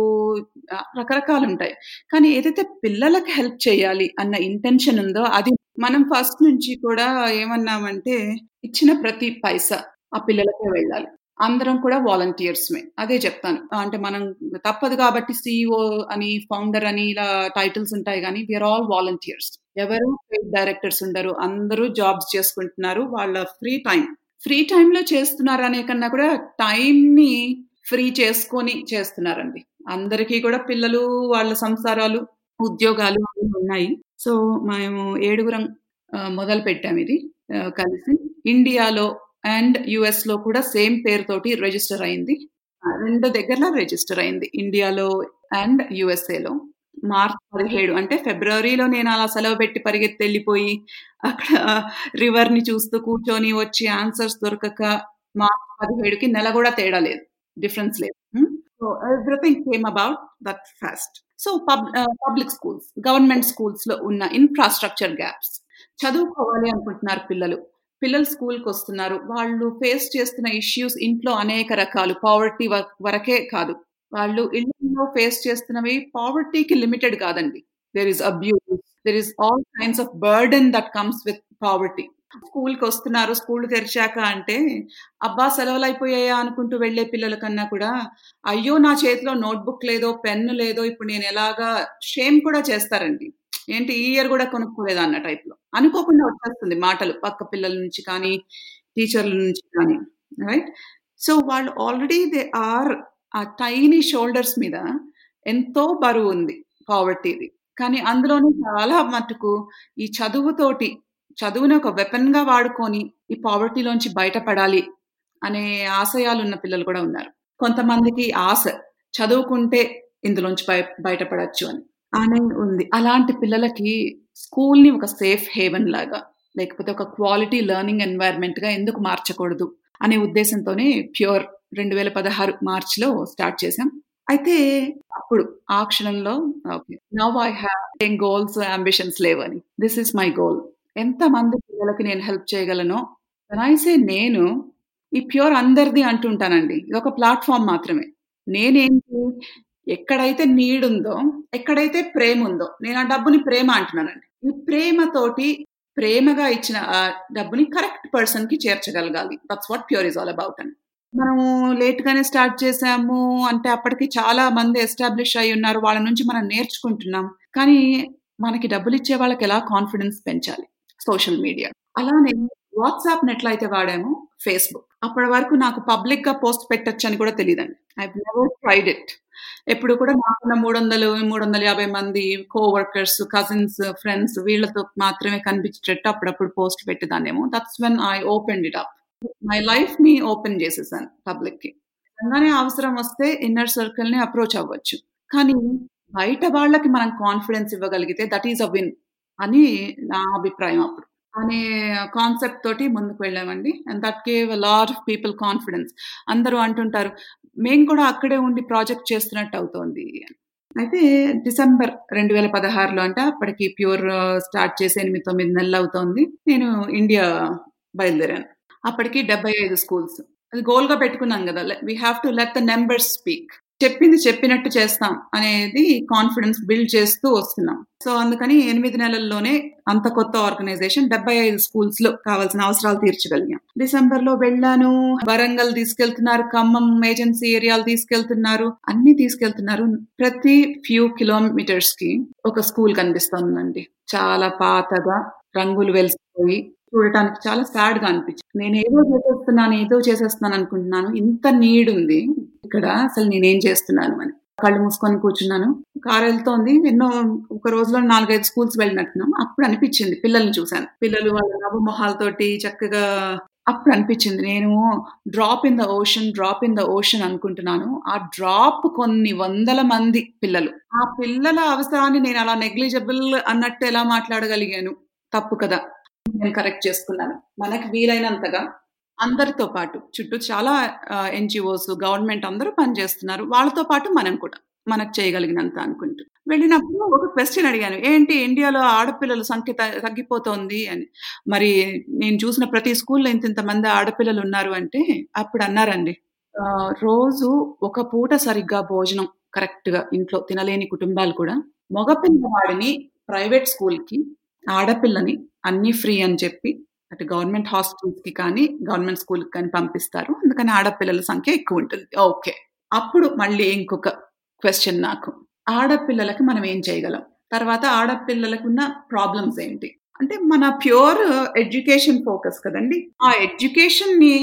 రకరకాలు ఉంటాయి. కానీ ఏదైతే పిల్లలకు హెల్ప్ చేయాలి అన్న ఇంటెన్షన్ ఉందో అది మనం ఫస్ట్ నుంచి కూడా ఏమన్నామంటే ఇచ్చిన ప్రతి పైసా ఆ పిల్లలకే వెళ్ళాలి. అందరం కూడా వాలంటీర్స్మే అదే చెప్తాను. అంటే మనం తప్పదు కాబట్టి సిఇఓ అని ఫౌండర్ అని ఇలా టైటిల్స్ ఉంటాయి కానీ వీఆర్ ఆల్ వాలంటీర్స్ ఎవరు డైరెక్టర్స్ ఉండరు. అందరూ జాబ్స్ చేసుకుంటున్నారు. వాళ్ళ ఫ్రీ టైం ఫ్రీ టైంలో చేస్తున్నారు అనే కన్నా కూడా టైంని ఫ్రీ చేసుకొని చేస్తున్నారండి. అందరికీ కూడా పిల్లలు వాళ్ళ సంసారాలు ఉద్యోగాలు ఉన్నాయి. సో మేము ఏడుగురం మొదలు పెట్టాం ఇది కలిసి. ఇండియాలో అండ్ యుఎస్లో కూడా సేమ్ పేరుతోటి రిజిస్టర్ అయింది. రెండు దగ్గర రిజిస్టర్ అయింది ఇండియాలో అండ్ యుఎస్ఏలో. మార్చ్ 17 అంటే ఫిబ్రవరిలో నేను అలా సెలవు పెట్టి పరిగెత్తి వెళ్ళిపోయి అక్కడ రివర్‌ని చూస్తూ కూర్చొని వచ్చి ఆన్సర్స్ దొరకక మార్చ్ 17కి నెల కూడా తేడా లేదు. డిఫరెన్స్ లేదు. హ్మ్. So everything came about that fast. So pub public schools, government స్కూల్స్‌లో ఉన్న ఇన్‌ఫ్రాస్ట్రక్చర్ గ్యాప్స్. చదువుకోవాలి అనుకుంటున్నారు పిల్లలు. పిల్లలు స్కూల్‌కొస్తున్నారు. వాళ్ళు ఫేస్ చేస్తున్న ఇష్యూస్ ఇంట్లో అనేక రకాలు. పావర్టీ వ వరకే కాదు. వాళ్ళు ఇళ్ళలో ఫేస్ చేస్తున్నవి పావర్టీకి లిమిటెడ్ కాదండి. There is abuse. There is all kinds of burden that comes with poverty. స్కూల్‌కొస్తున్నారు. School తెరిచాక అంటే, అబ్బా! సెలవులయిపోయాయా అనుకుంటూ వెళ్ళే పిల్లల కన్నా కూడా, అయ్యో! నా చేతిలో నోట్‌బుక్ లేదో, పెన్ను లేదో ఇప్పుడు నేను ఎలాగా షేమ్ కూడా చేస్తారండి. ఏంటి ఈ ఇయర్ కూడా కొనుక్కోలేదు అన్న టైప్‌లో. అనుకోకుండా వచ్చేస్తుంది మాటలు పక్క పిల్లల నుంచి కానీ, టీచర్ల నుంచి కానీ. రైట్? సో వాళ్ళు ఆల్రెడీ దే ఆర్ ఆ టైనీ షోల్డర్స్ మీద ఎంతో బరువు ఉంది పావర్టీది. కానీ అందులోనూ చాలా మటుకు ఈ చదువుతోటి చదువుని ఒక వెపన్‌గా వాడుకొని ఈ పావర్టీలోంచి బయటపడాలి అనే ఆశయాలున్న పిల్లలు కూడా ఉన్నారు. కొంతమందికి ఆశ చదువుకుంటే ఇందులోంచి బయ బయటపడచ్చు అని. అని ఉంది. అలాంటి పిల్లలకి స్కూల్‌ని ఒక సేఫ్ హేవెన్ లాగా లేకపోతే ఒక క్వాలిటీ లెర్నింగ్ ఎన్వైర్న్‌మెంట్‌గా ఎందుకు మార్చకూడదు అనే ఉద్దేశంతోనే ప్యూర్ రెండు వేల 2016 మార్చ్‌లో స్టార్ట్ చేశాం. అయితే అప్పుడు ఆ క్షణంలో okay. Now I have goals, ambitions లేవని. This is my goal. ఎంతమంది పిల్లలకి నేను హెల్ప్ చేయగలనో వెన్ నేను ఈ ప్యూర్ అందరిది అంటుంటానండి. ఇది ఒక ప్లాట్ఫామ్ మాత్రమే. నేనేంటి ఎక్కడైతే నీడ్ ఉందో, ఎక్కడైతే ప్రేముందో నేను ఆ డబ్బుని ప్రేమ అంటున్నానండి. ఈ ప్రేమతోటి ప్రేమగా ఇచ్చిన ఆ డబ్బుని కరెక్ట్ పర్సన్కి చేర్చగలగాలి. That's what pure is all about అని. మనము లేట్‌గానే స్టార్ట్ చేసాము అంటే అప్పటికి చాలా మంది ఎస్టాబ్లిష్ అయి ఉన్నారు వాళ్ళ నుంచి మనం నేర్చుకుంటున్నాం. కానీ మనకి డబ్బులు ఇచ్చే వాళ్ళకి ఎలా కాన్ఫిడెన్స్ పెంచాలి? Social media. అలానే నెట్లో ఎట్లయితే వాడామో ఫేస్‌బుక్. అప్పటి వరకు నాకు పబ్లిక్గా పోస్ట్ పెట్టొచ్చని కూడా తెలియదండి ఐ నెవర్ ట్రైడ్ ఇట్. ఎప్పుడు కూడా నాకున్న 300, 350 మంది కోవర్కర్స్, కజిన్స్, ఫ్రెండ్స్ వీళ్ళతో మాత్రమే కనిపించేటట్టు అప్పుడప్పుడు post పెట్టేదాన్నేమో. That's when I open it up. My లైఫ్‌ని ఓపెన్ చేసేసాను పబ్లిక్కి నిజంగానే అవసరం వస్తే ఇన్నర్ సర్కిల్ని అప్రోచ్ అవ్వచ్చు. కానీ బయట వాళ్ళకి మనం కాన్ఫిడెన్స్ ఇవ్వగలిగితే దట్ ఈస్ అ విన్ అని నా అభిప్రాయం అప్పుడు. అనే కాన్సెప్ట్ తోటి ముందుకు వెళ్ళామండి. And that gave lot of people confidence. అందరూ అంటుంటారు, మేము కూడా అక్కడే ఉండి ప్రాజెక్ట్ చేస్తున్నట్టు అవుతోంది అయితే డిసెంబర్ 2016లో అంటే అప్పటికి ప్యూర్ స్టార్ట్ చేసి 8, 9 నెలలవుతోంది. నేను ఇండియా బయలుదేరాను. అప్పటికి 75 స్కూల్స్. అది గోల్‌గా పెట్టుకున్నాం కదా we we to let the numbers speak. చెప్పింది చెప్పినట్టు చేస్తాం అనేది కాన్ఫిడెన్స్ బిల్డ్ చేస్తూ వస్తున్నాం. సో అందుకని ఎనిమిది నెలల్లోనే అంత కొత్త ఆర్గనైజేషన్ డెబ్భై ఐదు స్కూల్స్లో కావాల్సిన అవసరాలు తీర్చగలిగాం. డిసెంబర్‌లో వెళ్ళాను. వరంగల్ తీసుకెళ్తున్నారు. ఖమ్మం ఏజెన్సీ ఏరియాలు తీసుకెళ్తున్నారు. అన్ని తీసుకెళ్తున్నారు. ప్రతి ఫ్యూ కిలోమీటర్స్కి ఒక స్కూల్ కనిపిస్తోందండి. చాలా పాతగా రంగులు వెలిసిపోయి చూడటానికి చాలా సాడ్గా అనిపించింది. నేను ఏదో చేసేస్తున్నాను, ఏదో చేసేస్తున్నాను అనుకుంటున్నాను. ఇంత నీడ్ ఉంది ఇక్కడ అసలు నేనేం చేస్తున్నాను అని. కళ్ళు మూసుకొని కూర్చున్నాను. కారెళ్తోంది. ఎన్నో ఒక రోజులో 4, 5 స్కూల్స్ వెళ్ళినట్టున్నాం. అప్పుడు అనిపించింది పిల్లల్ని చూసాను. పిల్లలు వాళ్ళ నవ్వు మొహాలతోటి చక్కగా అప్పుడు అనిపించింది. నేను drop in the ocean, drop in the ocean అనుకుంటున్నాను. ఆ డ్రాప్ కొన్ని వందల మంది పిల్లలు. ఆ పిల్లల అవసరాన్ని నేను అలా నెగ్లిజబుల్ అన్నట్టు ఎలా మాట్లాడగలిగాను? తప్పు కదా! నేను కరెక్ట్ చేసుకున్నాను. మనకి వీలైనంతగా అందరితో పాటు చుట్టూ చాలా ఎన్జిఓస్ గవర్నమెంట్ అందరూ పనిచేస్తున్నారు. వాళ్ళతో పాటు మనం కూడా. మనకు చేయగలిగినంత అనుకుంటూ. వెళ్ళినప్పుడు ఒక క్వశ్చన్ అడిగాను. ఏంటి ఇండియాలో ఆడపిల్లల సంఖ్య తగ్గిపోతోంది అని. మరి నేను చూసిన ప్రతి స్కూల్‌లో ఇంత మంది ఆడపిల్లలు ఉన్నారు అంటే అప్పుడు అన్నారండి. రోజు ఒక పూట సరిగ్గా భోజనం కరెక్ట్‌గా ఇంట్లో తినలేని కుటుంబాలు కూడా మగ పిల్లవాడిని ప్రైవేట్ స్కూల్‌కి, ఆడపిల్లని అన్నీ ఫ్రీ అని చెప్పి అటు గవర్నమెంట్ హాస్టల్స్‌కి కానీ, గవర్నమెంట్ స్కూల్‌కి కానీ పంపిస్తారు. అందుకని ఆడపిల్లల సంఖ్య ఎక్కువ ఉంటుంది ఓకే. అప్పుడు మళ్ళీ ఇంకొక క్వశ్చన్ నాకు. ఆడపిల్లలకి మనం ఏం చేయగలం? తర్వాత ఆడపిల్లలకు ఉన్న ప్రాబ్లమ్స్ ఏంటి? అంటే మన ప్యూర్ ఎడ్యుకేషన్ ఫోకస్ కదండీ! ఆ ఎడ్యుకేషన్‌ని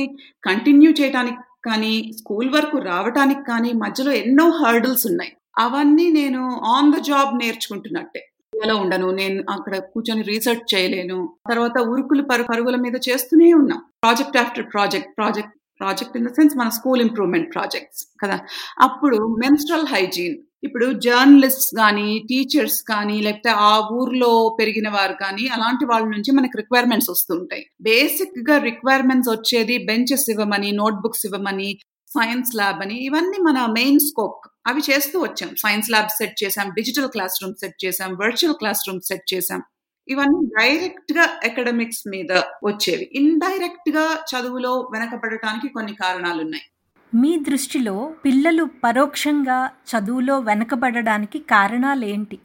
కంటిన్యూ చేయటానికి కానీ, స్కూల్ వరకు రావటానికి కానీ మధ్యలో ఎన్నో హర్డిల్స్ ఉన్నాయి. అవన్నీ నేను ఆన్ ద జాబ్ నేర్చుకుంటున్నట్టే. ఇండియాలో ఉండను. నేను అక్కడ కూర్చొని రీసెర్చ్ చేయలేను. తర్వాత ఉరుకులు పరు పరుగుల మీద చేస్తూనే ఉన్నాం. Project after project, project project in the sense మన స్కూల్ ఇంప్రూవ్మెంట్ ప్రాజెక్ట్స్ కదా అప్పుడు మెన్స్ట్రల్ హైజీన్ ఇప్పుడు జర్నలిస్ట్స్ కానీ టీచర్స్ కానీ లేకపోతే ఆ ఊర్లో పెరిగిన వారు కానీ అలాంటి వాళ్ళ నుంచి మనకి రిక్వైర్మెంట్స్ వస్తుంటాయి బేసిక్గా రిక్వైర్మెంట్స్ వచ్చేది బెంచెస్ ఇవ్వమని నోట్బుక్స్ ఇవ్వమని సైన్స్ ల్యాబ్ అని ఇవన్నీ మన మెయిన్ స్కోప్ అవి చేస్తూ వచ్చాం. సైన్స్ ల్యాబ్ సెట్ చేసాం డిజిటల్ క్లాస్ రూమ్ సెట్ చేసాం వర్చువల్ క్లాస్ రూమ్ సెట్ చేసాం ఇవన్నీ డైరెక్ట్గా అకాడమిక్స్ మీద వచ్చేవి. ఇండైరెక్ట్గా చదువులో వెనకబడటానికి కొన్ని కారణాలు ఉన్నాయి మీ దృష్టిలో పిల్లలు పరోక్షంగా చదువులో వెనకబడడానికి కారణాలేంటి?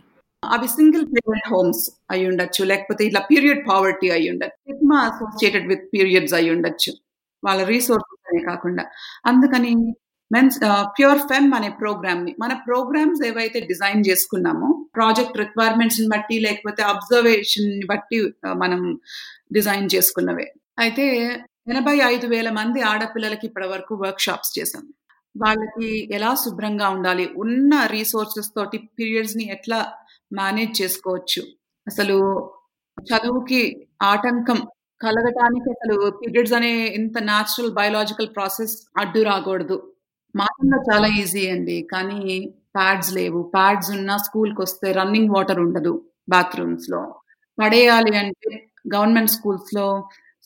అవి సింగిల్ పేరెంట్ హోమ్స్ అయి ఉండొచ్చు లేకపోతే ఇట్లా పీరియడ్ పావర్టీ అయి ఉండొచ్చు అసోసియేటెడ్ విత్ పీరియడ్స్ అయి ఉండొచ్చు. వాళ్ళ రీసోర్సెస్ అనే కాకుండా. అందుకని మెన్స్ ప్యూర్ ఫెమ్ అనే ప్రోగ్రామ్ని మన ప్రోగ్రామ్స్ ఏవైతే డిజైన్ చేసుకున్నామో ప్రాజెక్ట్ రిక్వైర్మెంట్స్ని బట్టి లేకపోతే అబ్జర్వేషన్ని బట్టి మనం డిజైన్ చేసుకున్నవే. అయితే ఎనభై ఐదు వేల మంది ఆడపిల్లలకి ఇప్పటి వరకు వర్క్ షాప్స్ చేశాం. వాళ్ళకి ఎలా శుభ్రంగా ఉండాలి ఉన్న రీసోర్సెస్ తోటి పీరియడ్స్ని ఎట్లా మేనేజ్ చేసుకోవచ్చు? అసలు చదువుకి ఆటంకం కలగటానికి అసలు పీరియడ్స్ అనే ఇంత న్యాచురల్ బయోలాజికల్ ప్రాసెస్ అడ్డు రాకూడదు మాటల్లో చాలా ఈజీ అండి. కానీ ప్యాడ్స్ లేవు. ప్యాడ్స్ ఉన్నా స్కూల్కి వస్తే రన్నింగ్ వాటర్ ఉండదు బాత్రూమ్స్లో. పడేయాలి అంటే గవర్నమెంట్ స్కూల్స్లో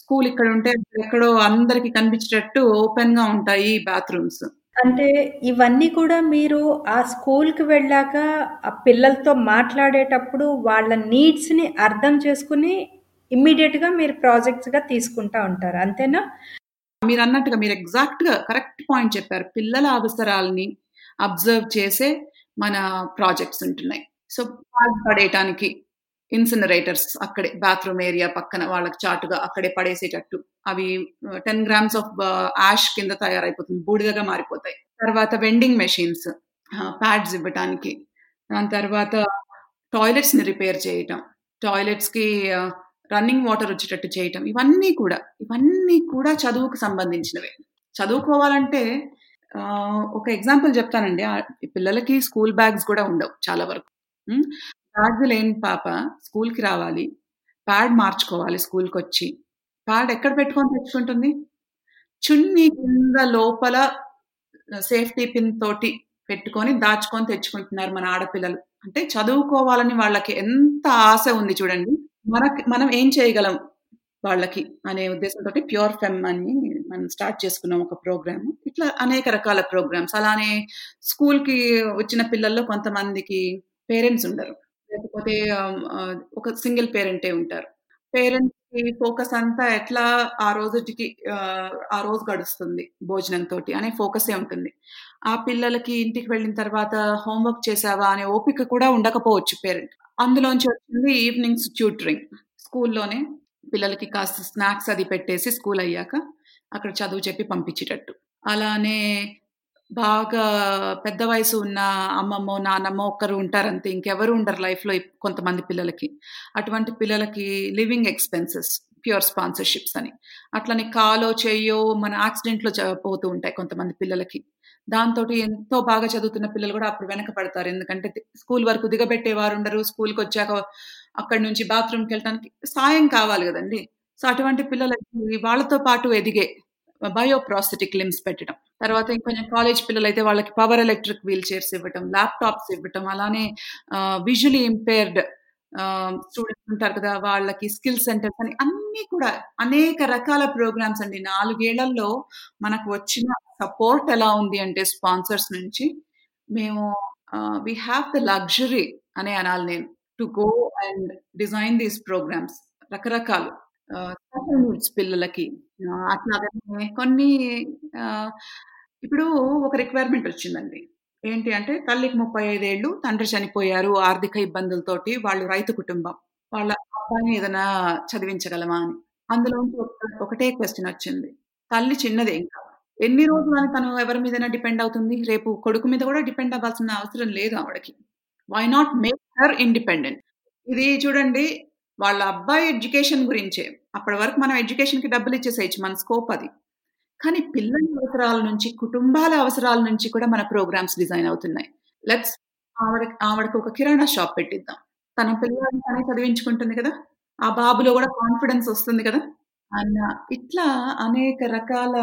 స్కూల్ ఇక్కడ ఉంటే ఎక్కడో అందరికి కనిపించేటట్టు ఓపెన్గా ఉంటాయి బాత్రూమ్స్ అంటే ఇవన్నీ కూడా మీరు ఆ స్కూల్కి వెళ్ళాక ఆ పిల్లలతో మాట్లాడేటప్పుడు వాళ్ళ నీడ్స్ని అర్థం చేసుకుని ఇమ్మీడియట్గా మీరు ప్రాజెక్ట్స్గా తీసుకుంటా ఉంటారు. అంతేనా? మీరు అన్నట్టుగా మీరు ఎగ్జాక్ట్గా కరెక్ట్ పాయింట్ చెప్పారు. పిల్లల అవసరాలని అబ్జర్వ్ చేసే మన ప్రాజెక్ట్స్ ఉంటున్నాయి. సో పడేయటానికి ఇన్సినరేటర్స్ అక్కడే బాత్రూమ్ ఏరియా పక్కన వాళ్ళకి చాటుగా అక్కడే పడేసేటట్టు. అవి టెన్ గ్రామ్స్ ఆఫ్ యాష్ కింద తయారైపోతుంది బూడిదగా మారిపోతాయి. తర్వాత వెండింగ్ మెషిన్స్ ప్యాడ్స్ ఇవ్వటానికి దాని తర్వాత టాయిలెట్స్ని రిపేర్ చేయటం. టాయిలెట్స్కి రన్నింగ్ వాటర్ వచ్చేటట్టు చేయటం. ఇవన్నీ కూడా ఇవన్నీ కూడా చదువుకు సంబంధించినవే. చదువుకోవాలంటే ఒక ఎగ్జాంపుల్ చెప్తానండి. పిల్లలకి స్కూల్ బ్యాగ్స్ కూడా ఉండవు చాలా వరకు. బ్యాగ్ లేని పాప స్కూల్కి రావాలి. ప్యాడ్ మార్చుకోవాలి స్కూల్కి వచ్చి ప్యాడ్ ఎక్కడ పెట్టుకొని తెచ్చుకుంటుంది? చున్నీ కింద లోపల సేఫ్టీ పిన్ తోటి పెట్టుకొని దాచుకొని తెచ్చుకుంటున్నారు మన ఆడపిల్లలు. అంటే చదువుకోవాలని వాళ్ళకి ఎంత ఆశ ఉంది చూడండి. మనకి మనం ఏం చేయగలం వాళ్ళకి అనే ఉద్దేశంతో ప్యూర్ ఫెమ్ అని మనం స్టార్ట్ చేసుకున్నాం ఒక ప్రోగ్రామ్ ఇట్లా అనేక రకాల ప్రోగ్రామ్స్ అలానే స్కూల్కి వచ్చిన పిల్లల్లో కొంతమందికి పేరెంట్స్ ఉండరు. లేకపోతే ఒక సింగిల్ పేరెంటే ఉంటారు. పేరెంట్స్కి ఫోకస్ అంతా ఎట్లా ఆ రోజుకి ఆ రోజు గడుస్తుంది భోజనంతో అనే ఫోకసే ఉంటుంది. ఆ పిల్లలకి ఇంటికి వెళ్ళిన తర్వాత హోంవర్క్ చేసావా అనే ఓపిక కూడా ఉండకపోవచ్చు పేరెంట్ అందులోంచి వచ్చింది ఈవినింగ్స్ ట్యూటరింగ్ స్కూల్లోనే పిల్లలకి కాస్త స్నాక్స్ అది పెట్టేసి స్కూల్ అయ్యాక అక్కడ చదువు చెప్పి పంపించేటట్టు. అలానే బాగా పెద్ద వయసు ఉన్న అమ్మమ్మో నాన్నమ్మో ఒక్కరు ఉంటారంతే ఇంకెవరు ఉండరు లైఫ్లో కొంతమంది పిల్లలకి. అటువంటి పిల్లలకి లివింగ్ ఎక్స్పెన్సెస్ ప్యూర్ స్పాన్సర్షిప్స్ అని. అట్లనే కాలో చెయ్యో మన యాక్సిడెంట్లో పోతూ ఉంటాయి కొంతమంది పిల్లలకి. దాంతో ఎంతో బాగా చదువుతున్న పిల్లలు కూడా అప్పుడు వెనక పడతారు ఎందుకంటే స్కూల్ వరకు దిగబెట్టేవారు ఉండరు. స్కూల్కి వచ్చాక అక్కడి నుంచి బాత్రూమ్కి వెళ్ళడానికి సాయం కావాలి కదండి. సో అటువంటి పిల్లలకి వాళ్ళతో పాటు ఎదిగే బయోప్రాస్థెటిక్ లిమ్స్ పెట్టడం. తర్వాత ఇంకొంచెం కాలేజ్ పిల్లలు అయితే వాళ్ళకి పవర్ ఎలక్ట్రిక్ వీల్ చైర్స్ ఇవ్వటం ల్యాప్టాప్స్ ఇవ్వటం అలానే విజువలీ ఇంపేర్డ్ స్టూడెంట్స్ ఉంటారు కదా వాళ్ళకి స్కిల్ సెంటర్స్ అని అన్నీ కూడా అనేక రకాల ప్రోగ్రామ్స్ అండి. నాలుగేళ్ళలో మనకు వచ్చిన సపోర్ట్ ఎలా ఉంది అంటే స్పాన్సర్స్ నుంచి మేము వీ హ్యావ్ ద లగ్జరీ అనే అనాలి నేను to go and design these programmes రకరకాలు. స్పెషల్ నీడ్స్ పిల్లలకి అట్లాగే కొన్ని ఇప్పుడు ఒక రిక్వైర్మెంట్ వచ్చిందండి. ఏంటి అంటే తల్లికి ముప్పై ఐదేళ్ళు తండ్రి చనిపోయారు ఆర్థిక ఇబ్బందులతోటి వాళ్ళు రైతు కుటుంబం వాళ్ళ అబ్బాయిని ఏదైనా చదివించగలమా అని. అందులో ఒకటే క్వశ్చన్ వచ్చింది. తల్లి చిన్నదే ఇంకా. ఎన్ని రోజులు అని తను ఎవరి మీదైనా డిపెండ్ అవుతుంది? రేపు కొడుకు మీద కూడా డిపెండ్ అవ్వాల్సిన అవసరం లేదు ఆవిడకి. Why not make her independent ఇది చూడండి వాళ్ళ అబ్బాయి ఎడ్యుకేషన్ గురించే. అప్పటి వరకు మనం ఎడ్యుకేషన్కి డబ్బులు ఇచ్చేసేయచ్చు మన స్కోప్ అది. కానీ పిల్లల అవసరాల నుంచి కుటుంబాల అవసరాల నుంచి కూడా మన ప్రోగ్రామ్స్ డిజైన్ అవుతున్నాయి. లెట్స్ ఆవిడ ఆవిడకి ఒక కిరాణా షాప్ పెట్టిద్దాం. తన పిల్లల్ని తనే చదివించుకుంటుంది కదా? ఆ బాబులో కూడా కాన్ఫిడెన్స్ వస్తుంది కదా? అన్న ఇట్లా అనేక రకాల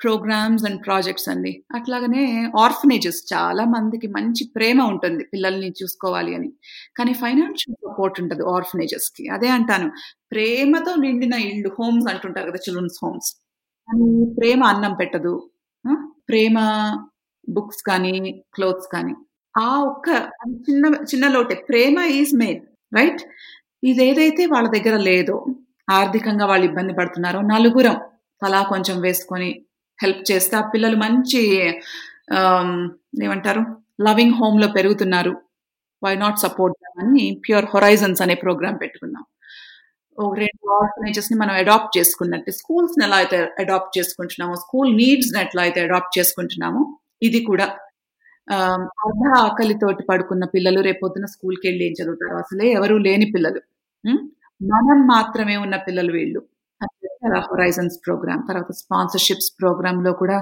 ప్రోగ్రామ్స్ అండ్ ప్రాజెక్ట్స్ అండి. అట్లాగనే ఆర్ఫనేజెస్ చాలా మందికి మంచి ప్రేమ ఉంటుంది పిల్లల్ని చూసుకోవాలి అని. కానీ ఫైనాన్షియల్ సపోర్ట్ ఉండదు ఆర్ఫనేజెస్‌కి. అదే అంటాను. ప్రేమతో నిండిన ఇల్లు హోమ్స్ అంటుంటారు కదా! Children's homes. కానీ ప్రేమ అన్నం పెట్టదు. ప్రేమ బుక్స్ కానీ, క్లోత్స్ కానీ. ఆ ఒక్క చిన్న చిన్న లోటే. ప్రేమ ఈజ్ మెయిన్. రైట్? ఇదేదైతే వాళ్ళ దగ్గర లేదో, ఆర్థికంగా వాళ్ళు ఇబ్బంది పడుతున్నారో, నలుగురం తలా కొంచెం వేసుకొని హెల్ప్ చేస్తే ఆ పిల్లలు మంచి ఏమంటారు? లవింగ్ హోమ్‌లో పెరుగుతున్నారు. వై నాట్ సపోర్ట్ అని ప్యూర్ హొరైజన్స్ అనే ప్రోగ్రామ్ పెట్టుకున్నాం. ఓ 2 ఆర్ఫనేజెస్‌ని మనం అడాప్ట్ చేసుకున్నట్టు స్కూల్స్‌ని ఎలా అయితే అడాప్ట్ చేసుకుంటున్నామో, స్కూల్ నీడ్స్‌ని ఎట్లా అయితే అడాప్ట్ చేసుకుంటున్నామో, ఇది కూడా అర్ధ ఆకలితోటి పడుకున్న పిల్లలు రేపొద్దున స్కూల్‌కెళ్ళి ఏం చదువుతారు అసలే ఎవరు లేని పిల్లలు. మనం మాత్రమే ఉన్న పిల్లలు వీళ్ళు. అని హొరైజన్స్ ప్రోగ్రామ్. తర్వాత స్పాన్సర్‌షిప్స్ ప్రోగ్రామ్‌లో కూడా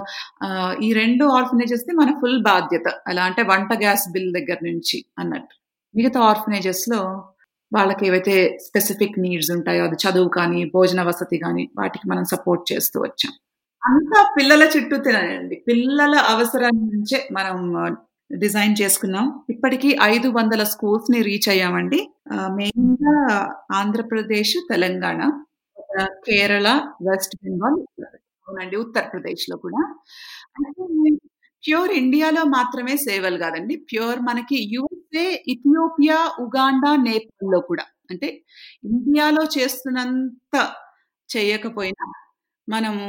ఈ ఈ 2 ఆర్ఫనేజెస్‌ది మన ఫుల్ బాధ్యత. ఎలా అంటే వంట గ్యాస్ బిల్ దగ్గర నుంచి అన్నట్టు. మిగతా ఆర్ఫనైజెస్లో వాళ్ళకి ఏవైతే స్పెసిఫిక్ నీడ్స్ ఉంటాయో అది చదువు కానీ, భోజన వసతి కానీ వాటికి మనం సపోర్ట్ చేస్తూ వచ్చాం. అంతా పిల్లల చుట్టూ తినండి పిల్లల అవసరం నుంచే మనం డిజైన్ చేసుకున్నాం. ఇప్పటికి 500 స్కూల్స్‌ని రీచ్ అయ్యామండి. మెయిన్ మెయిన్‌గా ఆంధ్రప్రదేశ్, తెలంగాణ, కేరళ, వెస్ట్ బెంగాల్, అవునండి. ఉత్తరప్రదేశ్‌లో కూడా. అంటే ప్యూర్ ఇండియాలో మాత్రమే సేవలు కాదండి ప్యూర్ మనకి యూఎస్ఏ, ఇథియోపియా, ఉగాండా, నేపాల్‌లో కూడా. అంటే ఇండియాలో చేస్తున్నంత చేయకపోయినా మనము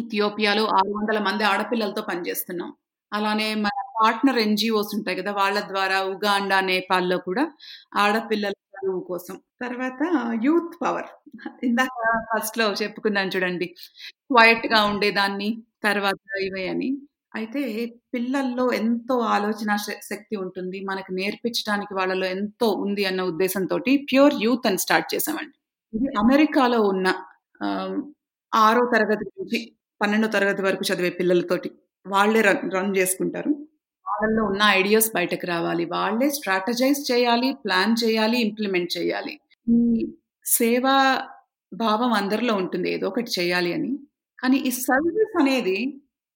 ఇథియోపియాలో 600 మంది ఆడపిల్లలతో పనిచేస్తున్నాం అలానే మన పార్ట్నర్ ఎన్జిఓస్ ఉంటాయి కదా వాళ్ళ ద్వారా ఉగాండా, నేపాల్‌లో కూడా ఆడపిల్లల చదువు కోసం. తర్వాత యూత్ పవర్. ఇందాక ఫస్ట్లో చెప్పుకున్నాను చూడండి. క్వైట్గా ఉండేదాన్ని. తర్వాత ఇవే అని. అయితే పిల్లల్లో ఎంతో ఆలోచన శ శక్తి ఉంటుంది. మనకు నేర్పించడానికి వాళ్ళలో ఎంతో ఉంది అన్న ఉద్దేశంతో ప్యూర్ యూత్ అని స్టార్ట్ చేశామండి. ఇది అమెరికాలో ఉన్న ఆరో తరగతి నుంచి 12 తరగతి వరకు చదివే పిల్లలతోటి. వాళ్ళే రన్ రన్ చేసుకుంటారు వాళ్ళలో ఉన్న ఐడియాస్ బయటకు రావాలి. వాళ్ళే స్ట్రాటజైజ్ చేయాలి, ప్లాన్ చేయాలి, ఇంప్లిమెంట్ చేయాలి. ఈ సేవా భావం అందరిలో ఉంటుంది. ఏదో ఒకటి చేయాలి అని. కానీ ఈ సర్వీస్ అనేది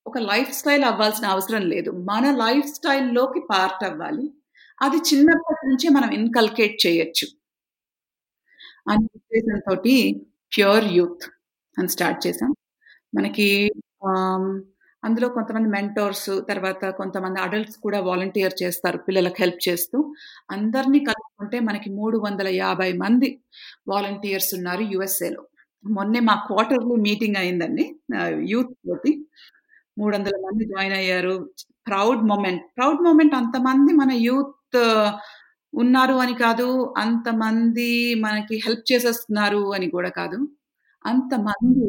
ఒక లైఫ్ స్టైల్ అవ్వాల్సిన అవసరం లేదు. మన లైఫ్ స్టైల్‌లోకి పార్ట్ అవ్వాలి. అది చిన్నప్పటి నుంచే మనం ఇన్కల్కేట్ చేయొచ్చు. అనే ఉద్దేశంతో ప్యూర్ యూత్ అని స్టార్ట్ చేశాం. మనకి అందులో కొంతమంది మెంటోర్స్, తర్వాత కొంతమంది అడల్ట్స్ కూడా వాలంటీర్ చేస్తారు పిల్లలకు హెల్ప్ చేస్తూ. అందరిని కలుపుకుంటే మనకి 350 మంది వాలంటీర్స్ ఉన్నారు యుఎస్ఏలో మొన్నే మా క్వార్టర్లీ మీటింగ్ అయిందండి. యూత్ తోటి. 300 మంది జాయిన్ అయ్యారు. ప్రౌడ్ మూమెంట్ ప్రౌడ్ మూమెంట్ అంతమంది మన యూత్ ఉన్నారు అని కాదు. అంతమంది మనకి హెల్ప్ చేసేస్తున్నారు అని కూడా కాదు. అంతమంది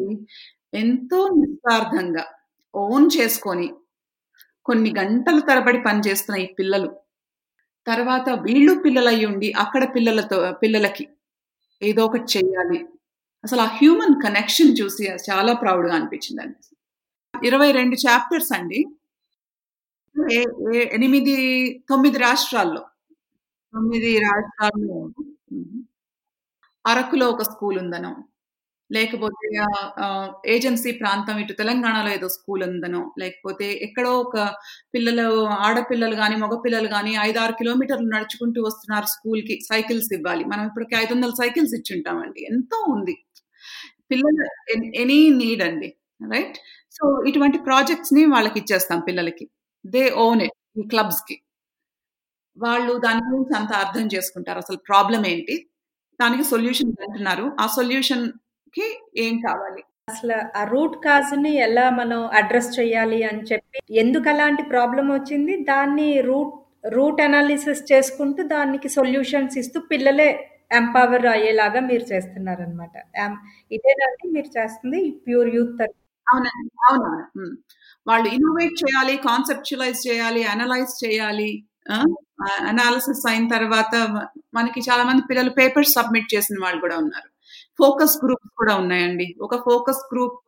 ఎంతో నిస్వార్థంగా ఓన్ చేసుకొని కొన్ని గంటలు తరబడి పనిచేస్తున్న ఈ పిల్లలు. తర్వాత వీళ్ళు పిల్లలయ్యుండి అక్కడ పిల్లలతో పిల్లలకి ఏదో ఒకటి చేయాలి. అసలు ఆ హ్యూమన్ కనెక్షన్ చూసి చాలా ప్రౌడ్‌గా అనిపించిందని ఇరవై రెండు చాప్టర్స్ అండి. ఎనిమిది తొమ్మిది రాష్ట్రాల్లో. తొమ్మిది రాష్ట్రాల్లో అరకులో ఒక స్కూల్ ఉందనో, లేకపోతే ఏజెన్సీ ప్రాంతం ఇటు తెలంగాణలో ఏదో స్కూల్ ఉందనో, లేకపోతే ఎక్కడో ఒక పిల్లలు ఆడపిల్లలు గాని, మగ పిల్లలు గాని 5, 6 కిలోమీటర్లు నడుచుకుంటూ వస్తున్నారు స్కూల్‌కి సైకిల్స్ ఇవ్వాలి. మనం ఇప్పటికి 500 సైకిల్స్ ఇచ్చుంటామండి. ఎంతో ఉంది. పిల్లలు ఎనీ నీడ్ అండి. రైట్? సో, ఇటువంటి ప్రాజెక్ట్స్‌ని వాళ్ళకిచ్చేస్తాం పిల్లలకి. They own it. ఈ క్లబ్స్‌కి. వాళ్ళు దాని గురించి అంతా అర్థం చేసుకుంటారు. అసలు ప్రాబ్లం ఏంటి? దానికి సొల్యూషన్ అంటున్నారు. ఆ సొల్యూషన్ సొల్యూషన్‌కి ఏం కావాలి? అసల ఆ రూట్ కాజ్‌ని ఎలా మనం అడ్రెస్ చేయాలి అని చెప్పి, ఎందుకు అలాంటి ప్రాబ్లమ్ వచ్చింది? దాన్ని రూట్ రూట్ అనాలిసిస్ చేసుకుంటూ దానికి సొల్యూషన్స్ ఇస్తూ పిల్లలే ఎంపవర్ అయ్యేలాగా మీరు చేస్తున్నారనమాట. ఇదేనండి మీరు చేస్తుంది ప్యూర్ యూత్? అవునండి. అవునవును. వాళ్ళు ఇన్నోవేట్ చేయాలి, కాన్సెప్చువలైజ్ చేయాలి, అనలైజ్ చేయాలి. అనాలిసిస్ అయిన తర్వాత మనకి చాలా మంది పిల్లలు పేపర్స్ సబ్మిట్ చేసిన వాళ్ళు కూడా ఉన్నారు. ఫోకస్ గ్రూప్స్ కూడా ఉన్నాయండి. ఒక ఫోకస్ గ్రూప్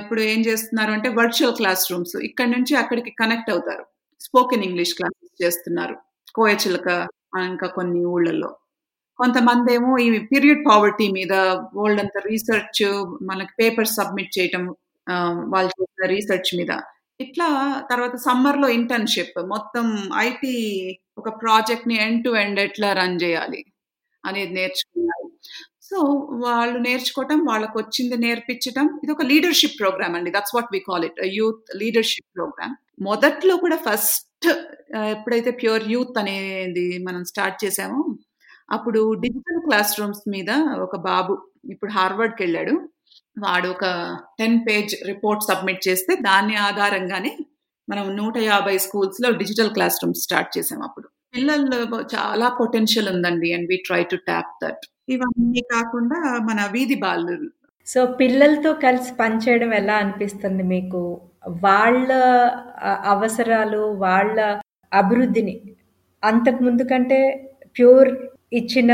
ఇప్పుడు ఏం చేస్తున్నారు అంటే వర్చువల్ క్లాస్ రూమ్స్. ఇక్కడ నుంచి అక్కడికి కనెక్ట్ అవుతారు. స్పోకెన్ ఇంగ్లీష్ క్లాసెస్ చేస్తున్నారు. కోయచిలక ఇంకా కొన్ని ఊళ్ళల్లో. కొంతమందేమో ఈ పీరియడ్ పావర్టీ మీద బోలెడంత రీసెర్చ్ మనకి పేపర్స్ సబ్మిట్ చేయటం వాళ్ళు చేసిన రీసెర్చ్ మీద. ఇట్లా తర్వాత సమ్మర్‌లో ఇంటర్న్‌షిప్ మొత్తం ఐటీ ఒక ప్రాజెక్ట్ని ఎండ్ టు ఎండ్ ఎట్లా రన్ చేయాలి అనేది నేర్చుకున్నారు. సో, వాళ్ళు నేర్చుకోవటం, వాళ్ళకొచ్చింది నేర్పించటం ఒక లీడర్‌షిప్ ప్రోగ్రామ్ అండి. That's what we call it. Youth leadership programme. మొదట్లో కూడా ఫస్ట్ ఎప్పుడైతే ప్యూర్ యూత్ అనేది మనం స్టార్ట్ చేసామో, అప్పుడు డిజిటల్ క్లాస్ రూమ్స్ మీద ఒక బాబు ఇప్పుడు హార్వర్డ్‌కెళ్ళాడు. వాడు ఒక 10 పేజ్ రిపోర్ట్ సబ్మిట్ చేస్తే దాని ఆధారంగానే మనం 150 స్కూల్స్‌లో డిజిటల్ క్లాస్ రూమ్స్ స్టార్ట్ చేసాం అప్పుడు. పిల్లల్లో చాలా పొటెన్షియల్ ఉందండి. And we try to tap that. ఇవన్నీ కాకుండా మన వీధి బాలు సో, పిల్లలతో కలిసి పనిచేయడం ఎలా అనిపిస్తుంది మీకు? వాళ్ళ అవసరాలు, వాళ్ళ అభివృద్ధిని అంతకు ముందు కంటే ప్యూర్ ఇచ్చిన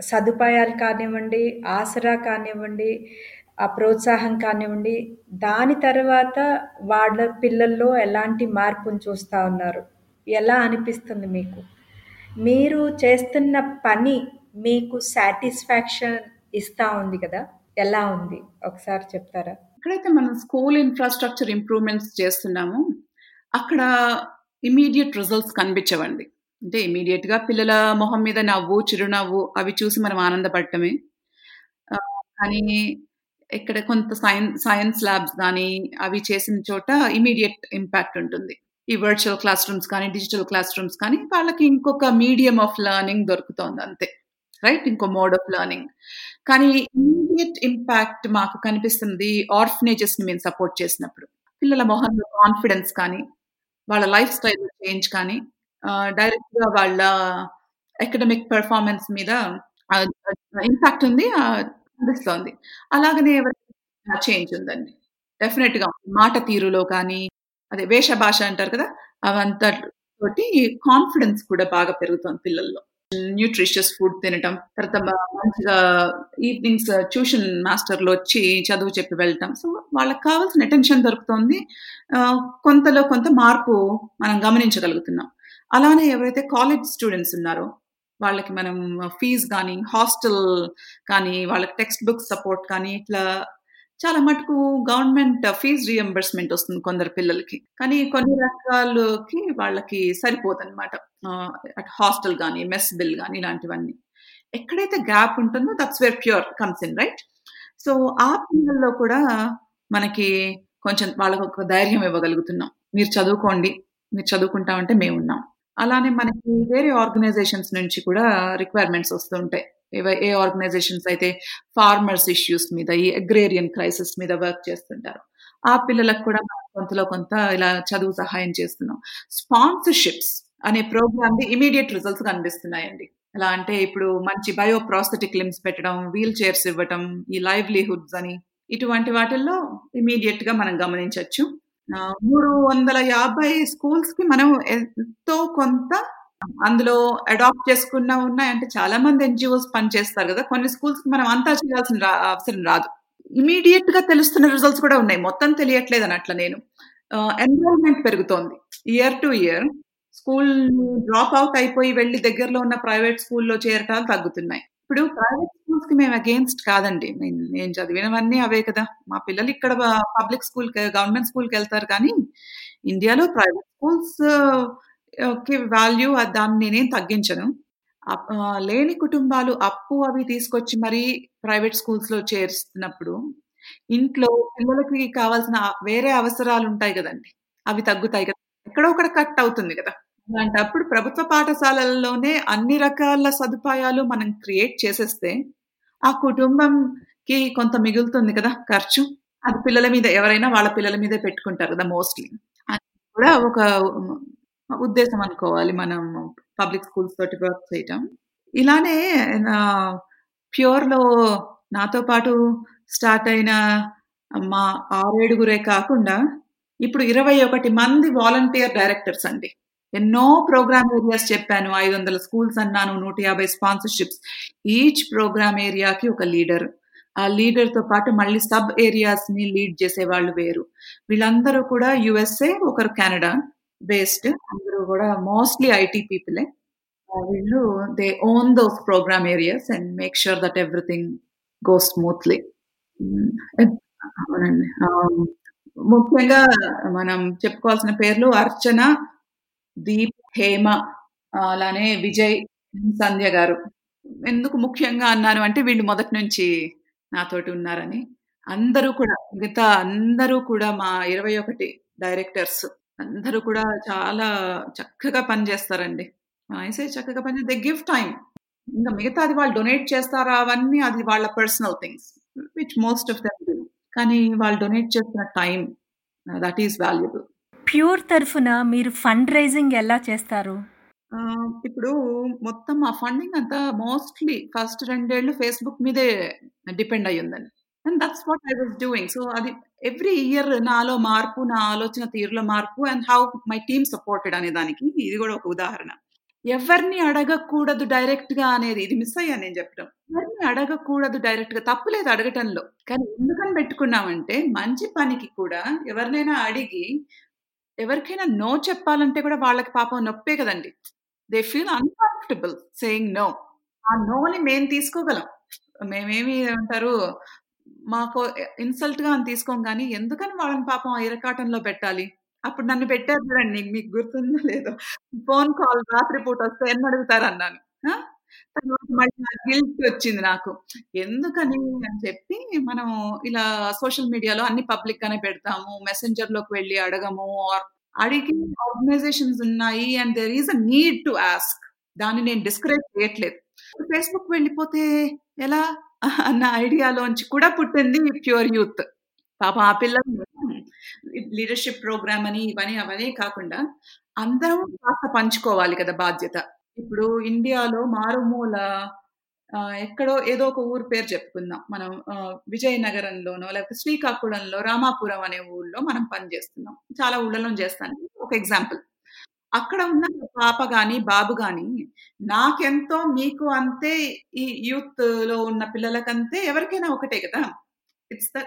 సదుపాయాలు కానివ్వండి, ఆసరా కానివ్వండి, ఆ ప్రోత్సాహం కానివ్వండి, దాని తర్వాత వాళ్ళ పిల్లల్లో ఎలాంటి మార్పును చూస్తా ఉన్నారు? ఎలా అనిపిస్తుంది మీకు? మీరు చేస్తున్న పని మీకు సాటిస్ఫాక్షన్ ఇస్తా ఉంది కదా! ఎలా ఉంది? ఒకసారి చెప్తారా? ఇక్కడైతే మనం స్కూల్ ఇన్‌ఫ్రాస్ట్రక్చర్ ఇంప్రూవ్‌మెంట్స్ చేస్తున్నాము అక్కడ ఇమీడియట్ రిజల్ట్స్ కనిపించవండి. అంటే ఇమీడియట్గా పిల్లల మొహం మీద నవ్వు, చిరునవ్వు అవి చూసి మనం ఆనందపడటమే. కానీ ఇక్కడ కొంత సైన్స్ సైన్స్ ల్యాబ్స్ కానీ అవి చేసిన చోట ఇమీడియట్ ఇంపాక్ట్ ఉంటుంది. ఈ వర్చువల్ క్లాస్ రూమ్స్ కానీ, డిజిటల్ క్లాస్ రూమ్స్ కానీ వాళ్ళకి ఇంకొక మీడియం ఆఫ్ లెర్నింగ్ దొరుకుతోంది అంతే. రైట్? ఇంకో మోడ్ ఆఫ్ లెర్నింగ్. కానీ ఇమ్మీడియేట్ ఇంపాక్ట్ మాకు కనిపిస్తుంది ఆర్ఫనేజెస్‌ని మేము సపోర్ట్ చేసినప్పుడు. పిల్లల మొహంలో కాన్ఫిడెన్స్ కానీ, వాళ్ళ లైఫ్ స్టైల్‌లో చేంజ్ కానీ, ఆహ్, డైరెక్ట్‌గా వాళ్ళ అకాడమిక్ పెర్ఫార్మన్స్ మీద ఇంపాక్ట్ ఉంది. కనిపిస్తోంది. అలాగనే ఎవరైనా చేంజ్ ఉందండి. డెఫినిట్‌గా మాట తీరులో కానీ, అదే వేష భాష అంటారు కదా! అవంతటితోటి కాన్ఫిడెన్స్ కూడా బాగా పెరుగుతోంది పిల్లల్లో. న్యూట్రిషియస్ ఫుడ్ తినటం, తర్వాత మంచిగా ఈవినింగ్స్ ట్యూషన్ మాస్టర్లు వచ్చి చదువు చెప్పి వెళ్ళటం. సో, వాళ్ళకి కావాల్సిన అటెన్షన్ దొరుకుతుంది కొంతలో కొంత మార్పు మనం గమనించగలుగుతున్నాం. అలానే ఎవరైతే కాలేజ్ స్టూడెంట్స్ ఉన్నారో, వాళ్ళకి మనం ఫీజ్ కానీ హాస్టల్ కానీ, వాళ్ళకి టెక్స్ట్ బుక్ సపోర్ట్ కానీ, ఇట్లా చాలా మటుకు గవర్నమెంట్ ఫీజు రియంబర్స్మెంట్ వస్తుంది కొందరు పిల్లలకి. కానీ కొన్ని రకాలకి వాళ్ళకి సరిపోదనమాట. అట్ హాస్టల్ కానీ మెస్ బిల్ కానీ ఇలాంటివన్నీ. ఎక్కడైతే గ్యాప్ ఉంటుందో that's where pure comes in right? So, ఆ పిల్లల్లో కూడా మనకి కొంచెం వాళ్ళకొక ధైర్యం ఇవ్వగలుగుతున్నాం. మీరు చదువుకోండి. మీరు చదువుకుంటామంటే మేమున్నాం. అలానే మనకి వేరే ఆర్గనైజేషన్స్ నుంచి కూడా రిక్వైర్మెంట్స్ వస్తుంటాయి ఏ ఆర్గనైజేషన్స్ అయితే ఫార్మర్స్ ఇష్యూస్ మీద, ఈ అగ్రేరియన్ క్రైసిస్ మీద వర్క్ చేస్తుంటారు ఆ పిల్లలకు కూడా కొంతలో కొంత ఇలా చదువు సహాయం చేస్తున్నాం. స్పాన్సర్‌షిప్స్ అనే ప్రోగ్రామ్‌ది ఇమీడియట్ రిజల్ట్స్ కనిపిస్తున్నాయండి. ఎలా అంటే ఇప్పుడు మంచి బయో ప్రాస్థెటిక్ లిమ్స్ పెట్టడం, వీల్ చైర్స్ ఇవ్వటం, ఈ లైవ్లీహుడ్స్ అని ఇటువంటి వాటిల్లో ఇమ్మీడియేట్‌గా మనం గమనించవచ్చు మూడు వందల యాభై స్కూల్స్కి మనం ఎంతో కొంత అందులో అడాప్ట్ చేసుకున్న ఉన్నాయి. అంటే చాలా మంది ఎన్జిఓస్ పనిచేస్తారు కదా కొన్ని స్కూల్స్ మనం అంతా చేయాల్సిన అవసరం రాదు. ఇమ్మీడియేట్‌గా తెలుస్తున్న రిజల్ట్స్ కూడా ఉన్నాయి. మొత్తం తెలియట్లేదు అని అట్లా నేను. ఎన్రోల్‌మెంట్ పెరుగుతోంది. Year to year school drop out అయిపోయి వెళ్ళి దగ్గరలో ఉన్న ప్రైవేట్ స్కూల్‌లో చేరటాలు తగ్గుతున్నాయి. ఇప్పుడు ప్రైవేట్ స్కూల్స్కి మేము అగేన్స్ట్ కాదండి. నేను చదివినవన్నీ అవే కదా! మా పిల్లలు ఇక్కడ పబ్లిక్ స్కూల్ గవర్నమెంట్ స్కూల్‌కెళ్తారు కానీ, ఇండియాలో ప్రైవేట్ స్కూల్స్ ఓకే కి వాల్యూ దాన్ని నేనేం తగ్గించను. లేని కుటుంబాలు అప్పు అవి తీసుకొచ్చి మరీ ప్రైవేట్ స్కూల్స్‌లో చేరుస్తున్నప్పుడు, ఇంట్లో పిల్లలకి కావాల్సిన వేరే అవసరాలు ఉంటాయి కదండి అవి తగ్గుతాయి కదా! ఎక్కడో ఒకడ కట్ అవుతుంది కదా అలాంటప్పుడు ప్రభుత్వ పాఠశాలల్లోనే అన్ని రకాల సదుపాయాలు మనం క్రియేట్ చేసేస్తే, ఆ కుటుంబంకి కొంత మిగులుతుంది కదా! ఖర్చు. అది పిల్లల మీద ఎవరైనా వాళ్ళ పిల్లల మీదే పెట్టుకుంటారు కదా! మోస్ట్‌లీ. అది కూడా ఒక ఉద్దేశం అనుకోవాలి మనం పబ్లిక్ స్కూల్స్ తోటి వర్క్ చేయటం. ఇలానే నా ప్యూర్‌లో నాతో పాటు స్టార్ట్ అయిన మా ఆరేడుగురే కాకుండా, ఇప్పుడు 21 మంది వాలంటీర్ డైరెక్టర్స్ అండి. ఎన్నో ప్రోగ్రామ్ ఏరియాస్ చెప్పాను. 500 స్కూల్స్ అన్నాను. 150 స్పాన్సర్‌షిప్స్. ఈచ్ ప్రోగ్రామ్ ఏరియాకి ఒక లీడర్. ఆ లీడర్‌తో పాటు మళ్ళీ సబ్ ఏరియాస్‌ని లీడ్ చేసే వాళ్ళు వేరు. వీళ్ళందరూ కూడా యుఎస్ఏ ఒకరు కెనడా బేస్డ్. అందరూ కూడా మోస్ట్‌లీ ఐటీ పీపులే. వీళ్ళు they own those programme areas and make sure that everything goes smoothly. అవునండి. ముఖ్యంగా మనం చెప్పుకోవాల్సిన పేర్లు అర్చన, దీప్, హేమ అలానే విజయ్, సంధ్య గారు. ఎందుకు ముఖ్యంగా అన్నాను అంటే వీళ్ళు మొదటి నుంచి నాతోటి ఉన్నారని. అందరూ కూడా మిగతా అందరూ కూడా మా 21 డైరెక్టర్స్ అందరూ కూడా చాలా చక్కగా పని జేస్తారండి. ఐ సే చక్కగా పని దే గివ్ టైమ్. ఇంక మిగతాది వాళ్ళు డొనేట్ చేస్తారా అవన్నీ అది వాళ్ళ personal things. Which most of them. కానీ వాళ్ళు డొనేట్ చేసిన time that is valuable. Pure తరఫున మీరు ఫండ్ రైజింగ్ ఎలా చేస్తారు? ఇప్పుడు మొత్తం ఆ ఫండింగ్ అంతా మోస్ట్‌లీ ఫస్ట్ రెండేళ్ళు ఫేస్‌బుక్ మీదే depend అయ్యుందండి. And that's what I was doing. So అది ఎవ్రీ ఇయర్ నాలో మార్పు, నా ఆలోచన తీరులో మార్పు and how my team supported అనే దానికి ఇది కూడా ఒక ఉదాహరణ. ఎవరిని అడగకూడదు డైరెక్ట్గా అనేది ఇది మిస్ అయ్యా నేను చెప్పడం. ఎవరిని అడగకూడదు డైరెక్ట్‌గా తప్పులేదు అడగటంలో. కానీ ఎందుకని పెట్టుకున్నామంటే మంచి పనికి కూడా ఎవరినైనా అడిగి ఎవరికైనా నో చెప్పాలంటే కూడా వాళ్ళకి పాపం నొప్పే కదండీ. They feel uncomfortable saying no. ఆ నోని మేము తీసుకోగలం. మేమేమి ఏమంటారు మాకు ఇన్సల్ట్‌గా అని తీసుకోం గానీ ఎందుకని వాళ్ళని పాపం ఆ ఇరకాటంలో పెట్టాలి? అప్పుడు నన్ను పెట్టారు చూడండి మీకు గుర్తుందో లేదో ఫోన్ కాల్ రాత్రి పూట వస్తే ఎన్నడుగుతారన్నాను. ఆ! తర్వాత మళ్ళీ నాకు గిల్ట్ వచ్చింది నాకు. ఎందుకని అని చెప్పి మనం ఇలా సోషల్ మీడియాలో అన్ని పబ్లిక్‌గానే పెడతాము. మెసెంజర్‌లోకి వెళ్ళి అడగము ఆర్ అడిగి ఆర్గనైజేషన్స్ ఉన్నాయి and there is a need to ask. దాన్ని నేను డిస్కరేజ్ చేయట్లేదు. ఫేస్‌బుక్ వెళ్ళిపోతే ఎలా? అన్న ఐడియాలోంచి కూడా పుట్టింది ప్యూర్ యూత్. పాప ఆ పిల్లలు లీడర్‌షిప్ ప్రోగ్రామ్ అని ఇవని అవనే కాకుండా అందరం కాస్త పంచుకోవాలి కదా బాధ్యత. ఇప్పుడు ఇండియాలో మారుమూల ఎక్కడో ఏదో ఒక ఊరు పేరు చెప్పుకుందాం. మనం విజయనగరంలోనో లేకపోతే శ్రీకాకుళంలో రామాపురం అనే ఊర్లో మనం పని చేస్తున్నాం చాలా ఊళ్ళలో చేస్తాను. ఒక ఎగ్జాంపుల్. అక్కడ ఉన్న పాప గాని, బాబు గాని నాకెంతో మీకు అంతే ఈ యూత్‌లో ఉన్న పిల్లలకంతే ఎవరికైనా ఒకటే కదా! It's the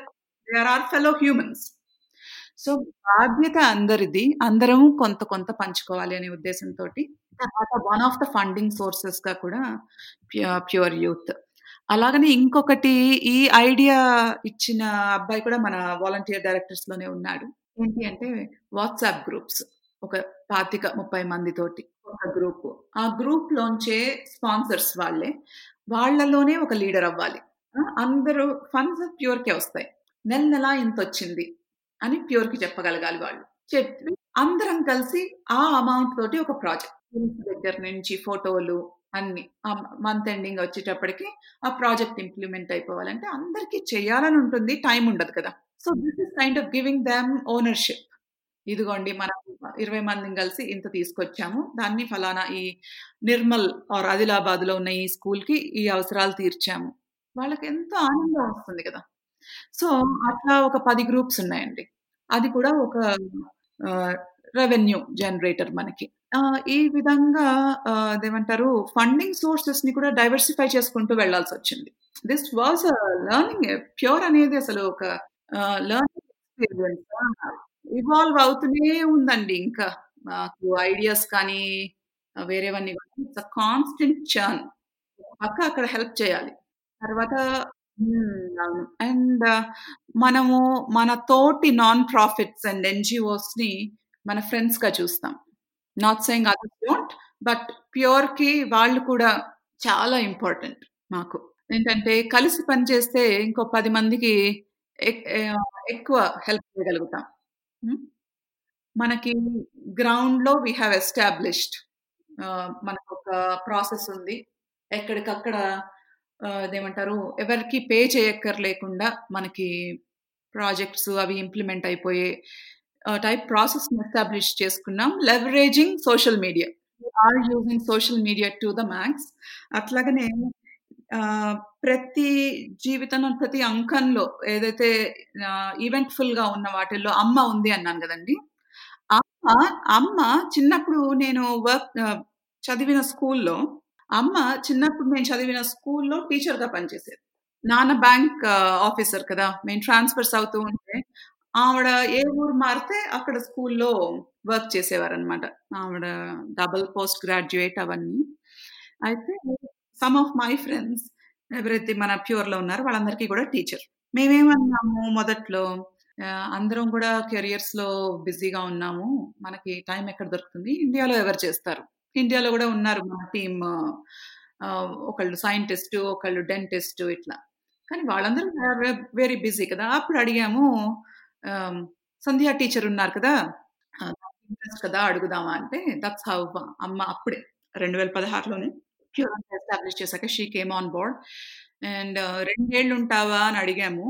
they are are fellow humans. So బాధ్యత అందరిది. అందరము కొంత కొంత పంచుకోవాలి అనే ఉద్దేశంతోటి తర్వాత వన్ ఆఫ్ ద ఫండింగ్ సోర్సెస్‌గా కూడా ప్యూ ప్యూర్ యూత్. అలాగనే ఇంకొకటి ఈ ఐడియా ఇచ్చిన అబ్బాయి కూడా మన వాలంటీర్ డైరెక్టర్స్‌లోనే ఉన్నాడు. ఏంటి అంటే వాట్సాప్ గ్రూప్స్. ఒక 25, 30 మందితోటి ఒక గ్రూప్ ఆ గ్రూప్ లోంచే స్పాన్సర్స్ వాళ్ళే. వాళ్ళలోనే ఒక లీడర్ అవ్వాలి. అందరూ ఫండ్స్ ప్యూర్‌కే వస్తాయి. నెల నెలా ఇంతొచ్చింది అని ప్యూర్‌కి చెప్పగలగాలి వాళ్ళు. చెప్పి అందరం కలిసి ఆ అమౌంట్ తోటి ఒక ప్రాజెక్ట్. దగ్గర నుంచి ఫోటోలు అన్ని ఆ మంత్ ఎండింగ్ వచ్చేటప్పటికి ఆ ప్రాజెక్ట్ ఇంప్లిమెంట్ అయిపోవాలంటే అందరికీ చేయాలని ఉంటుంది. టైం ఉండదు కదా! So this is kind of giving them ownership. ఇదిగోండి మనం 20 మందిని కలిసి ఇంత తీసుకొచ్చాము. దాన్ని ఫలానా ఈ నిర్మల్ ఆర్ ఆదిలాబాద్‌లో ఉన్న ఈ స్కూల్‌కి ఈ అవసరాలు తీర్చాము. వాళ్ళకి ఎంతో ఆనందం వస్తుంది కదా! సో అట్లా ఒక పది గ్రూప్స్ ఉన్నాయండి. అది కూడా ఒక రెవెన్యూ జనరేటర్ మనకి. ఈ విధంగా ఏమంటారు ఫండింగ్ సోర్సెస్ని కూడా డైవర్సిఫై చేసుకుంటూ వెళ్ళాల్సొచ్చింది. This was learning learning Pure అనేది అసలు ఒక లెర్నింగ్ ఎక్స్‌పీరియన్స్. ఇవాల్వ్ అవుతూనే ఉందండి ఇంకా. మాకు ఐడియాస్ కానీ వేరేవన్నీ కానీ ఇట్స్ కాన్స్టెంట్ చర్న్. పక్క అక్కడ హెల్ప్ చేయాలి. తర్వాత అవును. అండ్ మనము మన తోటి నాన్ ప్రాఫిట్స్ అండ్ ఎన్జిఓస్ని మన ఫ్రెండ్స్గా చూస్తాం. Not saying other don't. But ప్యూర్కి వాళ్ళు కూడా చాలా ఇంపార్టెంట్ మాకు. ఏంటంటే కలిసి పని చేస్తే ఇంకో పది మందికి ఎక్కువ హెల్ప్ చేయగలుగుతాం. హ్మ్. మనకి గ్రౌండ్‌లో వి హావ్ ఎస్టాబ్లిష్డ్ ఆహ్, మనకొక ప్రాసెస్ ఉంది. ఎక్కడికక్కడ ఆహ్, అదేమంటారు ఎవరికీ పే చేయక్కర్లేకుండా మనకి ప్రాజెక్ట్స్ అవి ఇంప్లిమెంట్ అయిపోయే ఆహ్, టైప్ ప్రాసెస్‌ని ఎస్టాబ్లిష్ చేసుకున్నాం. Leveraging social media. We are using social media to the max. అట్లాగనే ప్రతి జీవితంలో ప్రతి అంకంలో ఏదైతే ఈవెంట్ఫుల్గా ఉన్న వాటిల్లో అమ్మ ఉంది అన్నాను కదండి అమ్మ, అమ్మ చిన్నప్పుడు నేను వర్క్ చదివిన స్కూల్‌లో అమ్మ చిన్నప్పుడు నేను చదివిన స్కూల్‌లో టీచర్‌గా పనిచేసేది. నాన్న బ్యాంక్ ఆఫీసర్ కదా! మేము ట్రాన్స్‌ఫర్స్ అవుతూ ఉంటే ఆవిడ ఏ ఊరు మారితే అక్కడ స్కూల్‌లో వర్క్ చేసేవారనమాట. ఆవిడ డబుల్ పోస్ట్ గ్రాడ్యుయేట్ అవన్నీ. అయితే సమ్ ఆఫ్ మై ఫ్రెండ్స్ ఎవరైతే మన ప్యూర్‌లో ఉన్నారో వాళ్ళందరికీ కూడా టీచర్. మేమేమన్నాము మొదట్లో ఆహ్, అందరం గూడా కెరియర్స్‌లో బిజీగా ఉన్నాము. మనకి టైం ఎక్కడ దొరుకుతుంది? ఇండియాలో ఎవరు చేస్తారు? ఇండియాలో కూడా ఉన్నారు మన టీమ్ ఒకళ్ళు సైంటిస్టు, ఒకళ్ళు డెంటిస్ట్ ఇట్లా. కానీ వాళ్ళందరూ వెరీ బిజీ కదా! అప్పుడు అడిగాము సంధ్యా సంధ్య టీచర్ ఉన్నారు కదా! ఇంట్రెస్ట్ కదా! అడుగుదామా అంటే దట్స్ హౌ అమ్మ అప్పుడే రెండు వేల పదహారులోనే అంతా ఎస్టాబ్లిష్ చేశాక she came on board. And రెండేళ్ళుంటావా అని అడిగాము.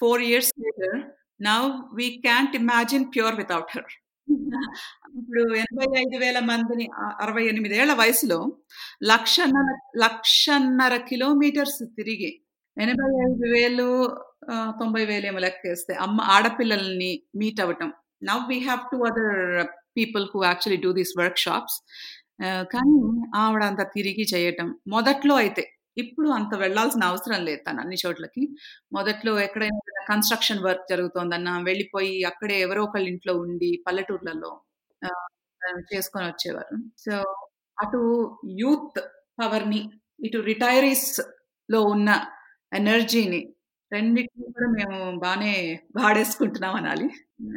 Four years later now we can't imagine Pure without her. ఇప్పుడు 85,000 మందిని అరవై ఎనిమిదేళ్ళ వయసులో లక్షన్నర లక్షన్నర కిలోమీటర్స్ తిరిగి ఎనభై ఐదు వేలు తొంభై వేలు ఏమో లెక్కేస్తే అమ్మ ఆడపిల్లల్ని మీట్ అవ్వటం. Now we have 2 other people who actually do this workshops ah, కానీ ఆవిడ అంత తిరిగి చేయటం. మొదట్లో అయితే ఇప్పుడు అంత వెళ్ళాల్సిన అవసరం లేదు తను అన్ని చోట్లకి. మొదట్లో ఎక్కడైనా కన్‌స్ట్రక్షన్ వర్క్ జరుగుతోందన్నా వెళ్ళిపోయి అక్కడే ఎవరో ఒకళ్ళ ఇంట్లో ఉండి పల్లెటూర్లలో ఆహ్, ఆహ్, చేసుకొనొచ్చేవారు. సో, అటు యూత్ పవర్‌ని, ఇటు రిటైరీస్‌లో ఉన్న ఎనర్జీని రెండింటిని కూడా మేము బాగానే వాడేసుకుంటున్నాం అనాలి.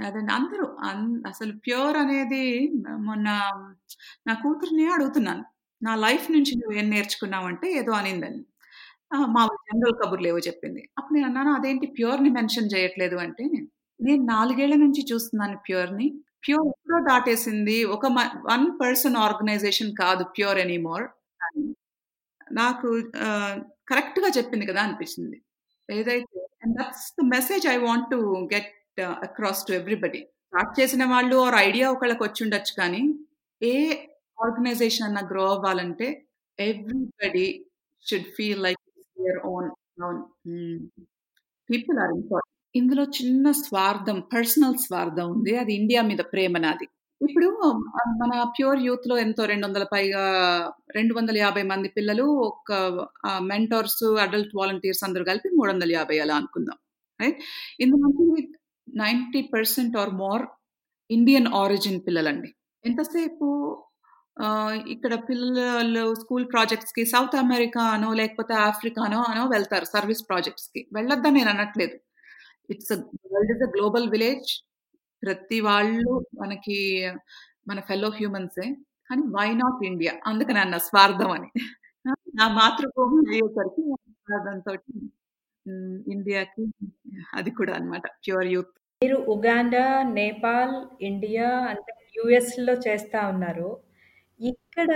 అదండి అందరూ అన్ అసలు ప్యూర్ అనేది మొన్న నా కూతురిని అడుగుతున్నాను. నా లైఫ్ నుంచి నువ్వు ఏం నేర్చుకున్నావంటే ఏదో అనిందని. మా జనరల్ కబుర్లు ఏవో చెప్పింది. అప్పుడు నేను అన్నాను అదేంటి ప్యూర్‌ని మెన్షన్ చేయట్లేదు అంటే, నేను నాలుగేళ్ళ నుంచి చూస్తున్నాను ప్యూర్‌ని. ప్యూర్ ఎప్పుడో దాటేసింది. ఒక వన్ పర్సన్ ఆర్గనైజేషన్ కాదు ప్యూర్ ఎనీమోర్ అని. నాకు కరెక్ట్‌గా చెప్పింది కదా! అనిపించింది. ఏదైతే and that's the message I want to get across to everybody start చేసిన వాళ్ళు ఆర్ ఐడియా ఒకళ్ళకొచ్చుండొచ్చు కానీ, ఏ ఆర్గనైజేషన్ అన్న గ్రో అవ్వాలంటే everybody should feel like it's own. People are important. ఇందులో చిన్న స్వార్థం, పర్సనల్ స్వార్థం ఉంది. అది ఇండియా మీద ప్రేమ నాది. ఇప్పుడు మన ప్యూర్ యూత్లో ఎంతో 200 పైగా 250 మంది పిల్లలు ఒక మెంటోర్స్ మెంటార్స్, అడల్ట్ వాలంటీర్స్ అందరూ కలిపి 350 అలా అనుకుందాం. రైట్? ఇందులోంచి 90% ఆర్ మోర్ ఇండియన్ ఆరిజిన్ పిల్లలండి. ఎంతసేపు ఇక్కడ పిల్లలు స్కూల్ ప్రాజెక్ట్స్కి సౌత్ అమెరికా అనో, లేకపోతే ఆఫ్రికానో అనో వెళ్తారు సర్వీస్ ప్రాజెక్ట్స్కి వెళ్ళొద్దని నేను అనట్లేదు. It's world is a global village. ప్రతి వాళ్ళు మనకి మన ఫెలో హ్యూమన్సే. కానీ వై నాట్ ఇండియా? అందుకని అన్న స్వార్థం అని. నా మాతృభూమి అయ్యేసరికి స్వార్థంతో ఇండియాకి అది కూడా అన్నమాట ప్యూర్ యూత్. మీరు ఉగాండా, నేపాల్, ఇండియా అంటే యూఎస్‌లో చేస్తా ఉన్నారు. ఇక్కడ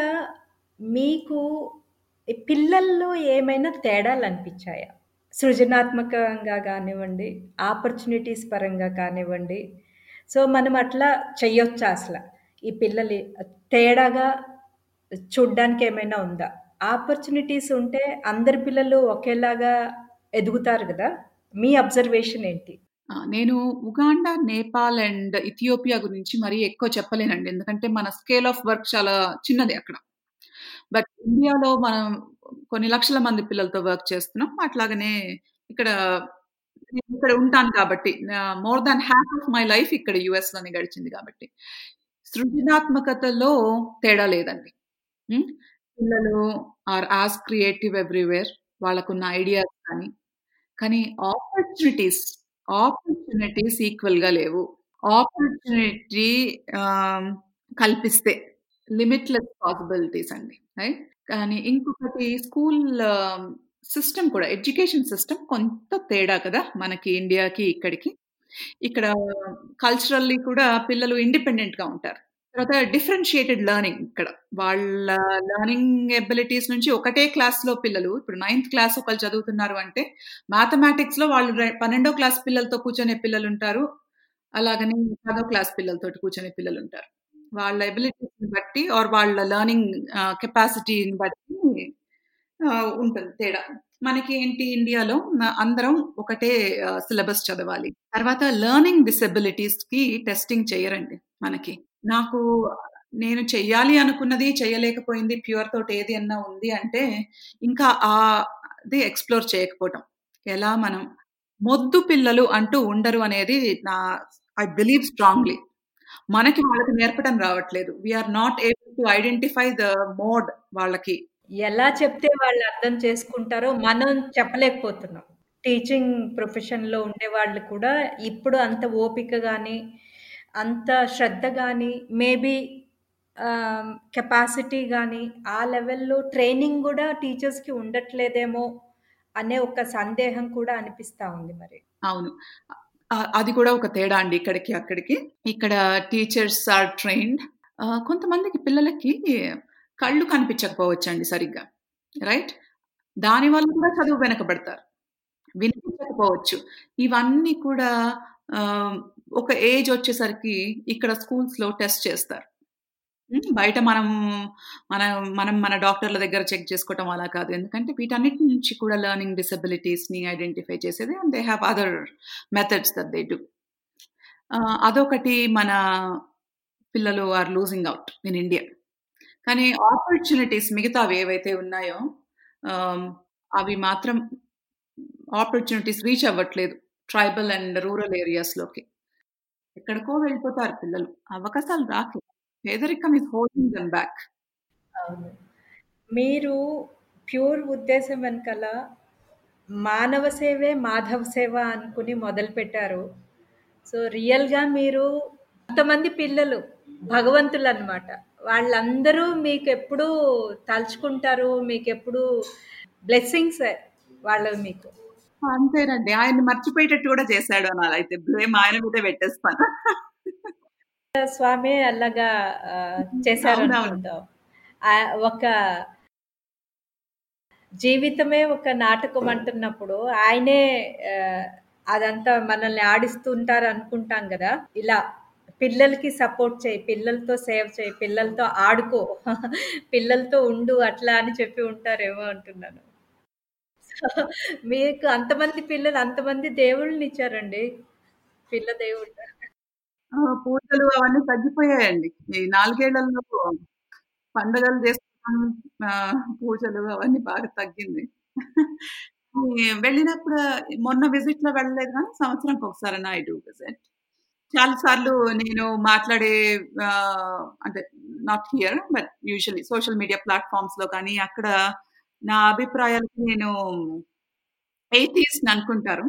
మీకు పిల్లల్లో ఏమైనా తేడాలు అనిపించాయా సృజనాత్మకంగా కానివ్వండి ఆపర్చునిటీస్ పరంగా కానివ్వండి. సో, మనం అట్లా చెయ్యొచ్చా అసలు ఈ పిల్లలు తేడాగా చూడ్డానికి ఏమైనా ఉందా? ఆపర్చునిటీస్ ఉంటే అందరి పిల్లలు ఒకేలాగా ఎదుగుతారు కదా మీ అబ్జర్వేషన్ ఏంటి? నేను ఉగాండా, నేపాల్ అండ్ ఇథియోపియా గురించి మరీ ఎక్కువ చెప్పలేనండి. ఎందుకంటే మన స్కేల్ ఆఫ్ వర్క్ చాలా చిన్నది అక్కడ. బట్ ఇండియాలో మనం కొన్ని లక్షల మంది పిల్లలతో వర్క్ చేస్తున్నాం. అట్లాగనే ఇక్కడ నేను ఇక్కడ ఉంటాను కాబట్టి more than half of my life ఇక్కడ యుఎస్లోనే గడిచింది కాబట్టి. సృజనాత్మకతలో తేడా లేదండి. పిల్లలు ఆర్ ఆస్ క్రియేటివ్ ఎవ్రీవేర్. వాళ్ళకున్న ఐడియాస్ కానీ, కానీ ఆపర్చునిటీస్, ఆపర్చునిటీస్ ఈక్వల్గా లేవు. ఆపర్చునిటీ కల్పిస్తే లిమిట్‌లెస్ పాసిబిలిటీస్ అండి. రైట్? కానీ ఇంకొకటి స్కూల్ సిస్టమ్ కూడా ఎడ్యుకేషన్ సిస్టమ్ కొంత తేడా కదా! మనకి ఇండియాకి, ఇక్కడికి. ఇక్కడ కల్చరల్లీ కూడా పిల్లలు ఇండిపెండెంట్‌గా ఉంటారు. తర్వాత డిఫరెన్షియేటెడ్ లెర్నింగ్ ఇక్కడ. వాళ్ళ లెర్నింగ్ ఎబిలిటీస్ నుంచి ఒకటే క్లాస్‌లో పిల్లలు ఇప్పుడు నైన్త్ క్లాస్ ఒకళ్ళు చదువుతున్నారు అంటే, మ్యాథమెటిక్స్‌లో వాళ్ళు పన్నెండో క్లాస్ పిల్లలతో కూర్చునే పిల్లలుంటారు. అలాగని పదో క్లాస్ పిల్లలతో కూర్చొనే పిల్లలు ఉంటారు వాళ్ళ ఎబిలిటీస్‌ని బట్టి ఆర్ వాళ్ళ లెర్నింగ్ కెపాసిటీని బట్టి ఉంటుంది తేడా. మనకి ఏంటి ఇండియాలో అందరం ఒకటే సిలబస్ చదవాలి. తర్వాత లెర్నింగ్ డిసెబిలిటీస్‌కి టెస్టింగ్ చేయరండి మనకి. నాకు నేను చెయ్యాలి అనుకున్నది చేయలేకపోయింది ప్యూర్ తోటి ఏది అన్నా ఉంది అంటే, ఇంకా ఆ అది ఎక్స్‌ప్లోర్ చేయకపోవటం. ఎలా మనం మొద్దు పిల్లలు అంటూ ఉండరు అనేది నా ఐ బిలీవ్ స్ట్రాంగ్‌లీ. మనకి వాళ్ళకి నేర్పడం రావట్లేదు. We are not able to identify the mode వాళ్ళకి. ఎలా చెప్తే వాళ్ళు అర్థం చేసుకుంటారో మనం చెప్పలేకపోతున్నాం. టీచింగ్ ప్రొఫెషన్‌లో ఉండే వాళ్ళు కూడా ఇప్పుడు అంత ఓపిక కానీ అంత శ్రద్ధ కానీ మేబీ కెపాసిటీ కానీ ఆ లెవెల్‌లో ట్రైనింగ్ కూడా టీచర్స్‌కి ఉండట్లేదేమో అనే ఒక సందేహం కూడా అనిపిస్తా ఉంది మరి. అవును. అది కూడా ఒక తేడా అండి ఇక్కడికి, అక్కడికి. ఇక్కడ టీచర్స్ ఆర్ ట్రైన్డ్. కొంతమందికి పిల్లలకి కళ్ళు కనిపించకపోవచ్చండి సరిగ్గా. రైట్? దానివల్ల కూడా చదువు వెనకబడతారు. వినిపించకపోవచ్చు. ఇవన్నీ కూడా ఒక ఏజ్ వచ్చేసరికి ఇక్కడ స్కూల్స్‌లో టెస్ట్ చేస్తారు. బయట మనం మన మనం మన డాక్టర్ల దగ్గర చెక్ చేసుకోవటం అలా కాదు. ఎందుకంటే వీటన్నిటి నుంచి కూడా లెర్నింగ్ డిసెబిలిటీస్‌ని ఐడెంటిఫై చేసేది and they have other methods that they do అదొకటి మన పిల్లలు are losing out in India. కానీ ఆపర్చునిటీస్ మిగతావి ఏవైతే ఉన్నాయో అవి మాత్రం ఆపర్చునిటీస్ రీచ్ అవ్వట్లేదు. ట్రైబల్ అండ్ రూరల్ ఏరియాస్‌లోకి. ఎక్కడికో వెళ్ళిపోతారు పిల్లలు. అవకాశాలు రాకు పేదరికం ఇస్ హోల్డింగ్ దెమ్ బ్యాక్. అవును. మీరు ప్యూర్ ఉద్దేశం వెనకాల మానవ సేవే మాధవ సేవ అనుకుని మొదలుపెట్టారు. సో, రియల్‌గా మీరు అంతమంది పిల్లలు భగవంతులనమాట. వాళ్ళందరూ మీకెప్పుడూ తలుచుకుంటారు. మీకెప్పుడూ బ్లెస్సింగ్సే వాళ్ళవి మీకు. అంతేనండి. ఆయన్ని మర్చిపోయేటట్టు కూడా చేశాడు అనాలైతే. బ్లేమ్ ఆయన మీదే పెట్టేస్తాను. స్వామే అలాగా. ఆహ్, ఒక జీవితమే ఒక నాటకం అంటున్నప్పుడు ఆయనే అదంతా మనల్ని ఆడిస్తుంటారు అనుకుంటాం గదా! ఇలా పిల్లలకి సపోర్ట్ చేయి పిల్లలతో సేవ్ చేయి, పిల్లలతో ఆడుకో, పిల్లలతో ఉండు అట్లా అని చెప్పి ఉంటారేమో అంటున్నాను. మీకు అంతమంది పిల్లలు, అంతమంది దేవుళ్ళని ఇచ్చారండి పిల్ల దేవుళ్ళు. పూజలు అవన్నీ తగ్గిపోయాయండి. ఈ నాలుగేళ్ళలో పండుగలు చేసుకోవడం పూజలు అవన్నీ బాగా తగ్గింది. వెళ్ళినప్పుడు మొన్న విజిట్లో వెళ్ళలేదు కానీ సంవత్సరానికి ఒకసారి ఐ డు విజిట్. చాలా సార్లు నేను మాట్లాడే అంటే not here but usually social media ప్లాట్‌ఫార్మ్స్‌లో కానీ అక్కడ నా అభిప్రాయాలకి నేను ఏథియిస్ట్‌ని అనుకుంటారు.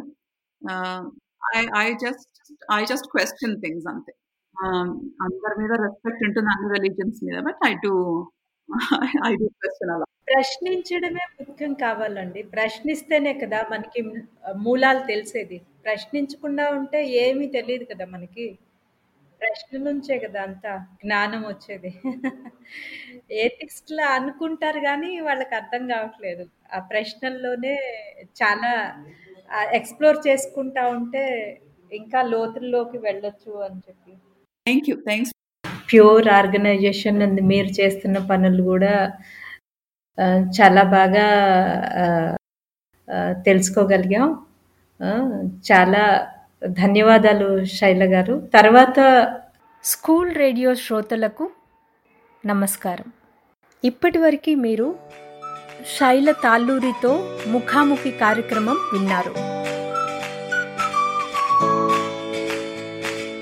I I just I just question things అంతే. అందరి మీద రెస్పెక్ట్ ఉంటుంది అన్ని రిలిజియన్స్ మీద. But I do I do question అలా. ప్రశ్నించడమే ముఖ్యం కావాలండి. ప్రశ్నిస్తేనే కదా మనకి మూలాలు తెలిసేది. ప్రశ్నించకుండా ఉంటే ఏమీ తెలీదు కదా మనకి. ప్రశ్న నుంచే కదా అంతా జ్ఞానం వచ్చేది. [laughs] ఏథిస్ట్‌లా అనుకుంటారు గానీ వాళ్ళకి అర్థం కావట్లేదు. ఆ ప్రశ్నల్లోనే చాలా ఆహ్, ఎక్స్‌ప్లోర్ చేసుకుంటా ఉంటే ఇంకా లోతుల్లోకి వెళ్ళొచ్చు అని చెప్పి. Thank you. Thanks. Pure organization and మీరు చేస్తున్న పనులు గూడా ఆహ్, చాలా బాగా ఆహ్, ఆహ్, తెలుసుకోగలిగాం. చాలా ధన్యవాదాలు శైల గారు. తర్వాత స్కూల్ రేడియో శ్రోతలకు నమస్కారం. ఇప్పటివరకు మీరు శైల తాళ్ళూరితో ముఖాముఖి కార్యక్రమం విన్నారు.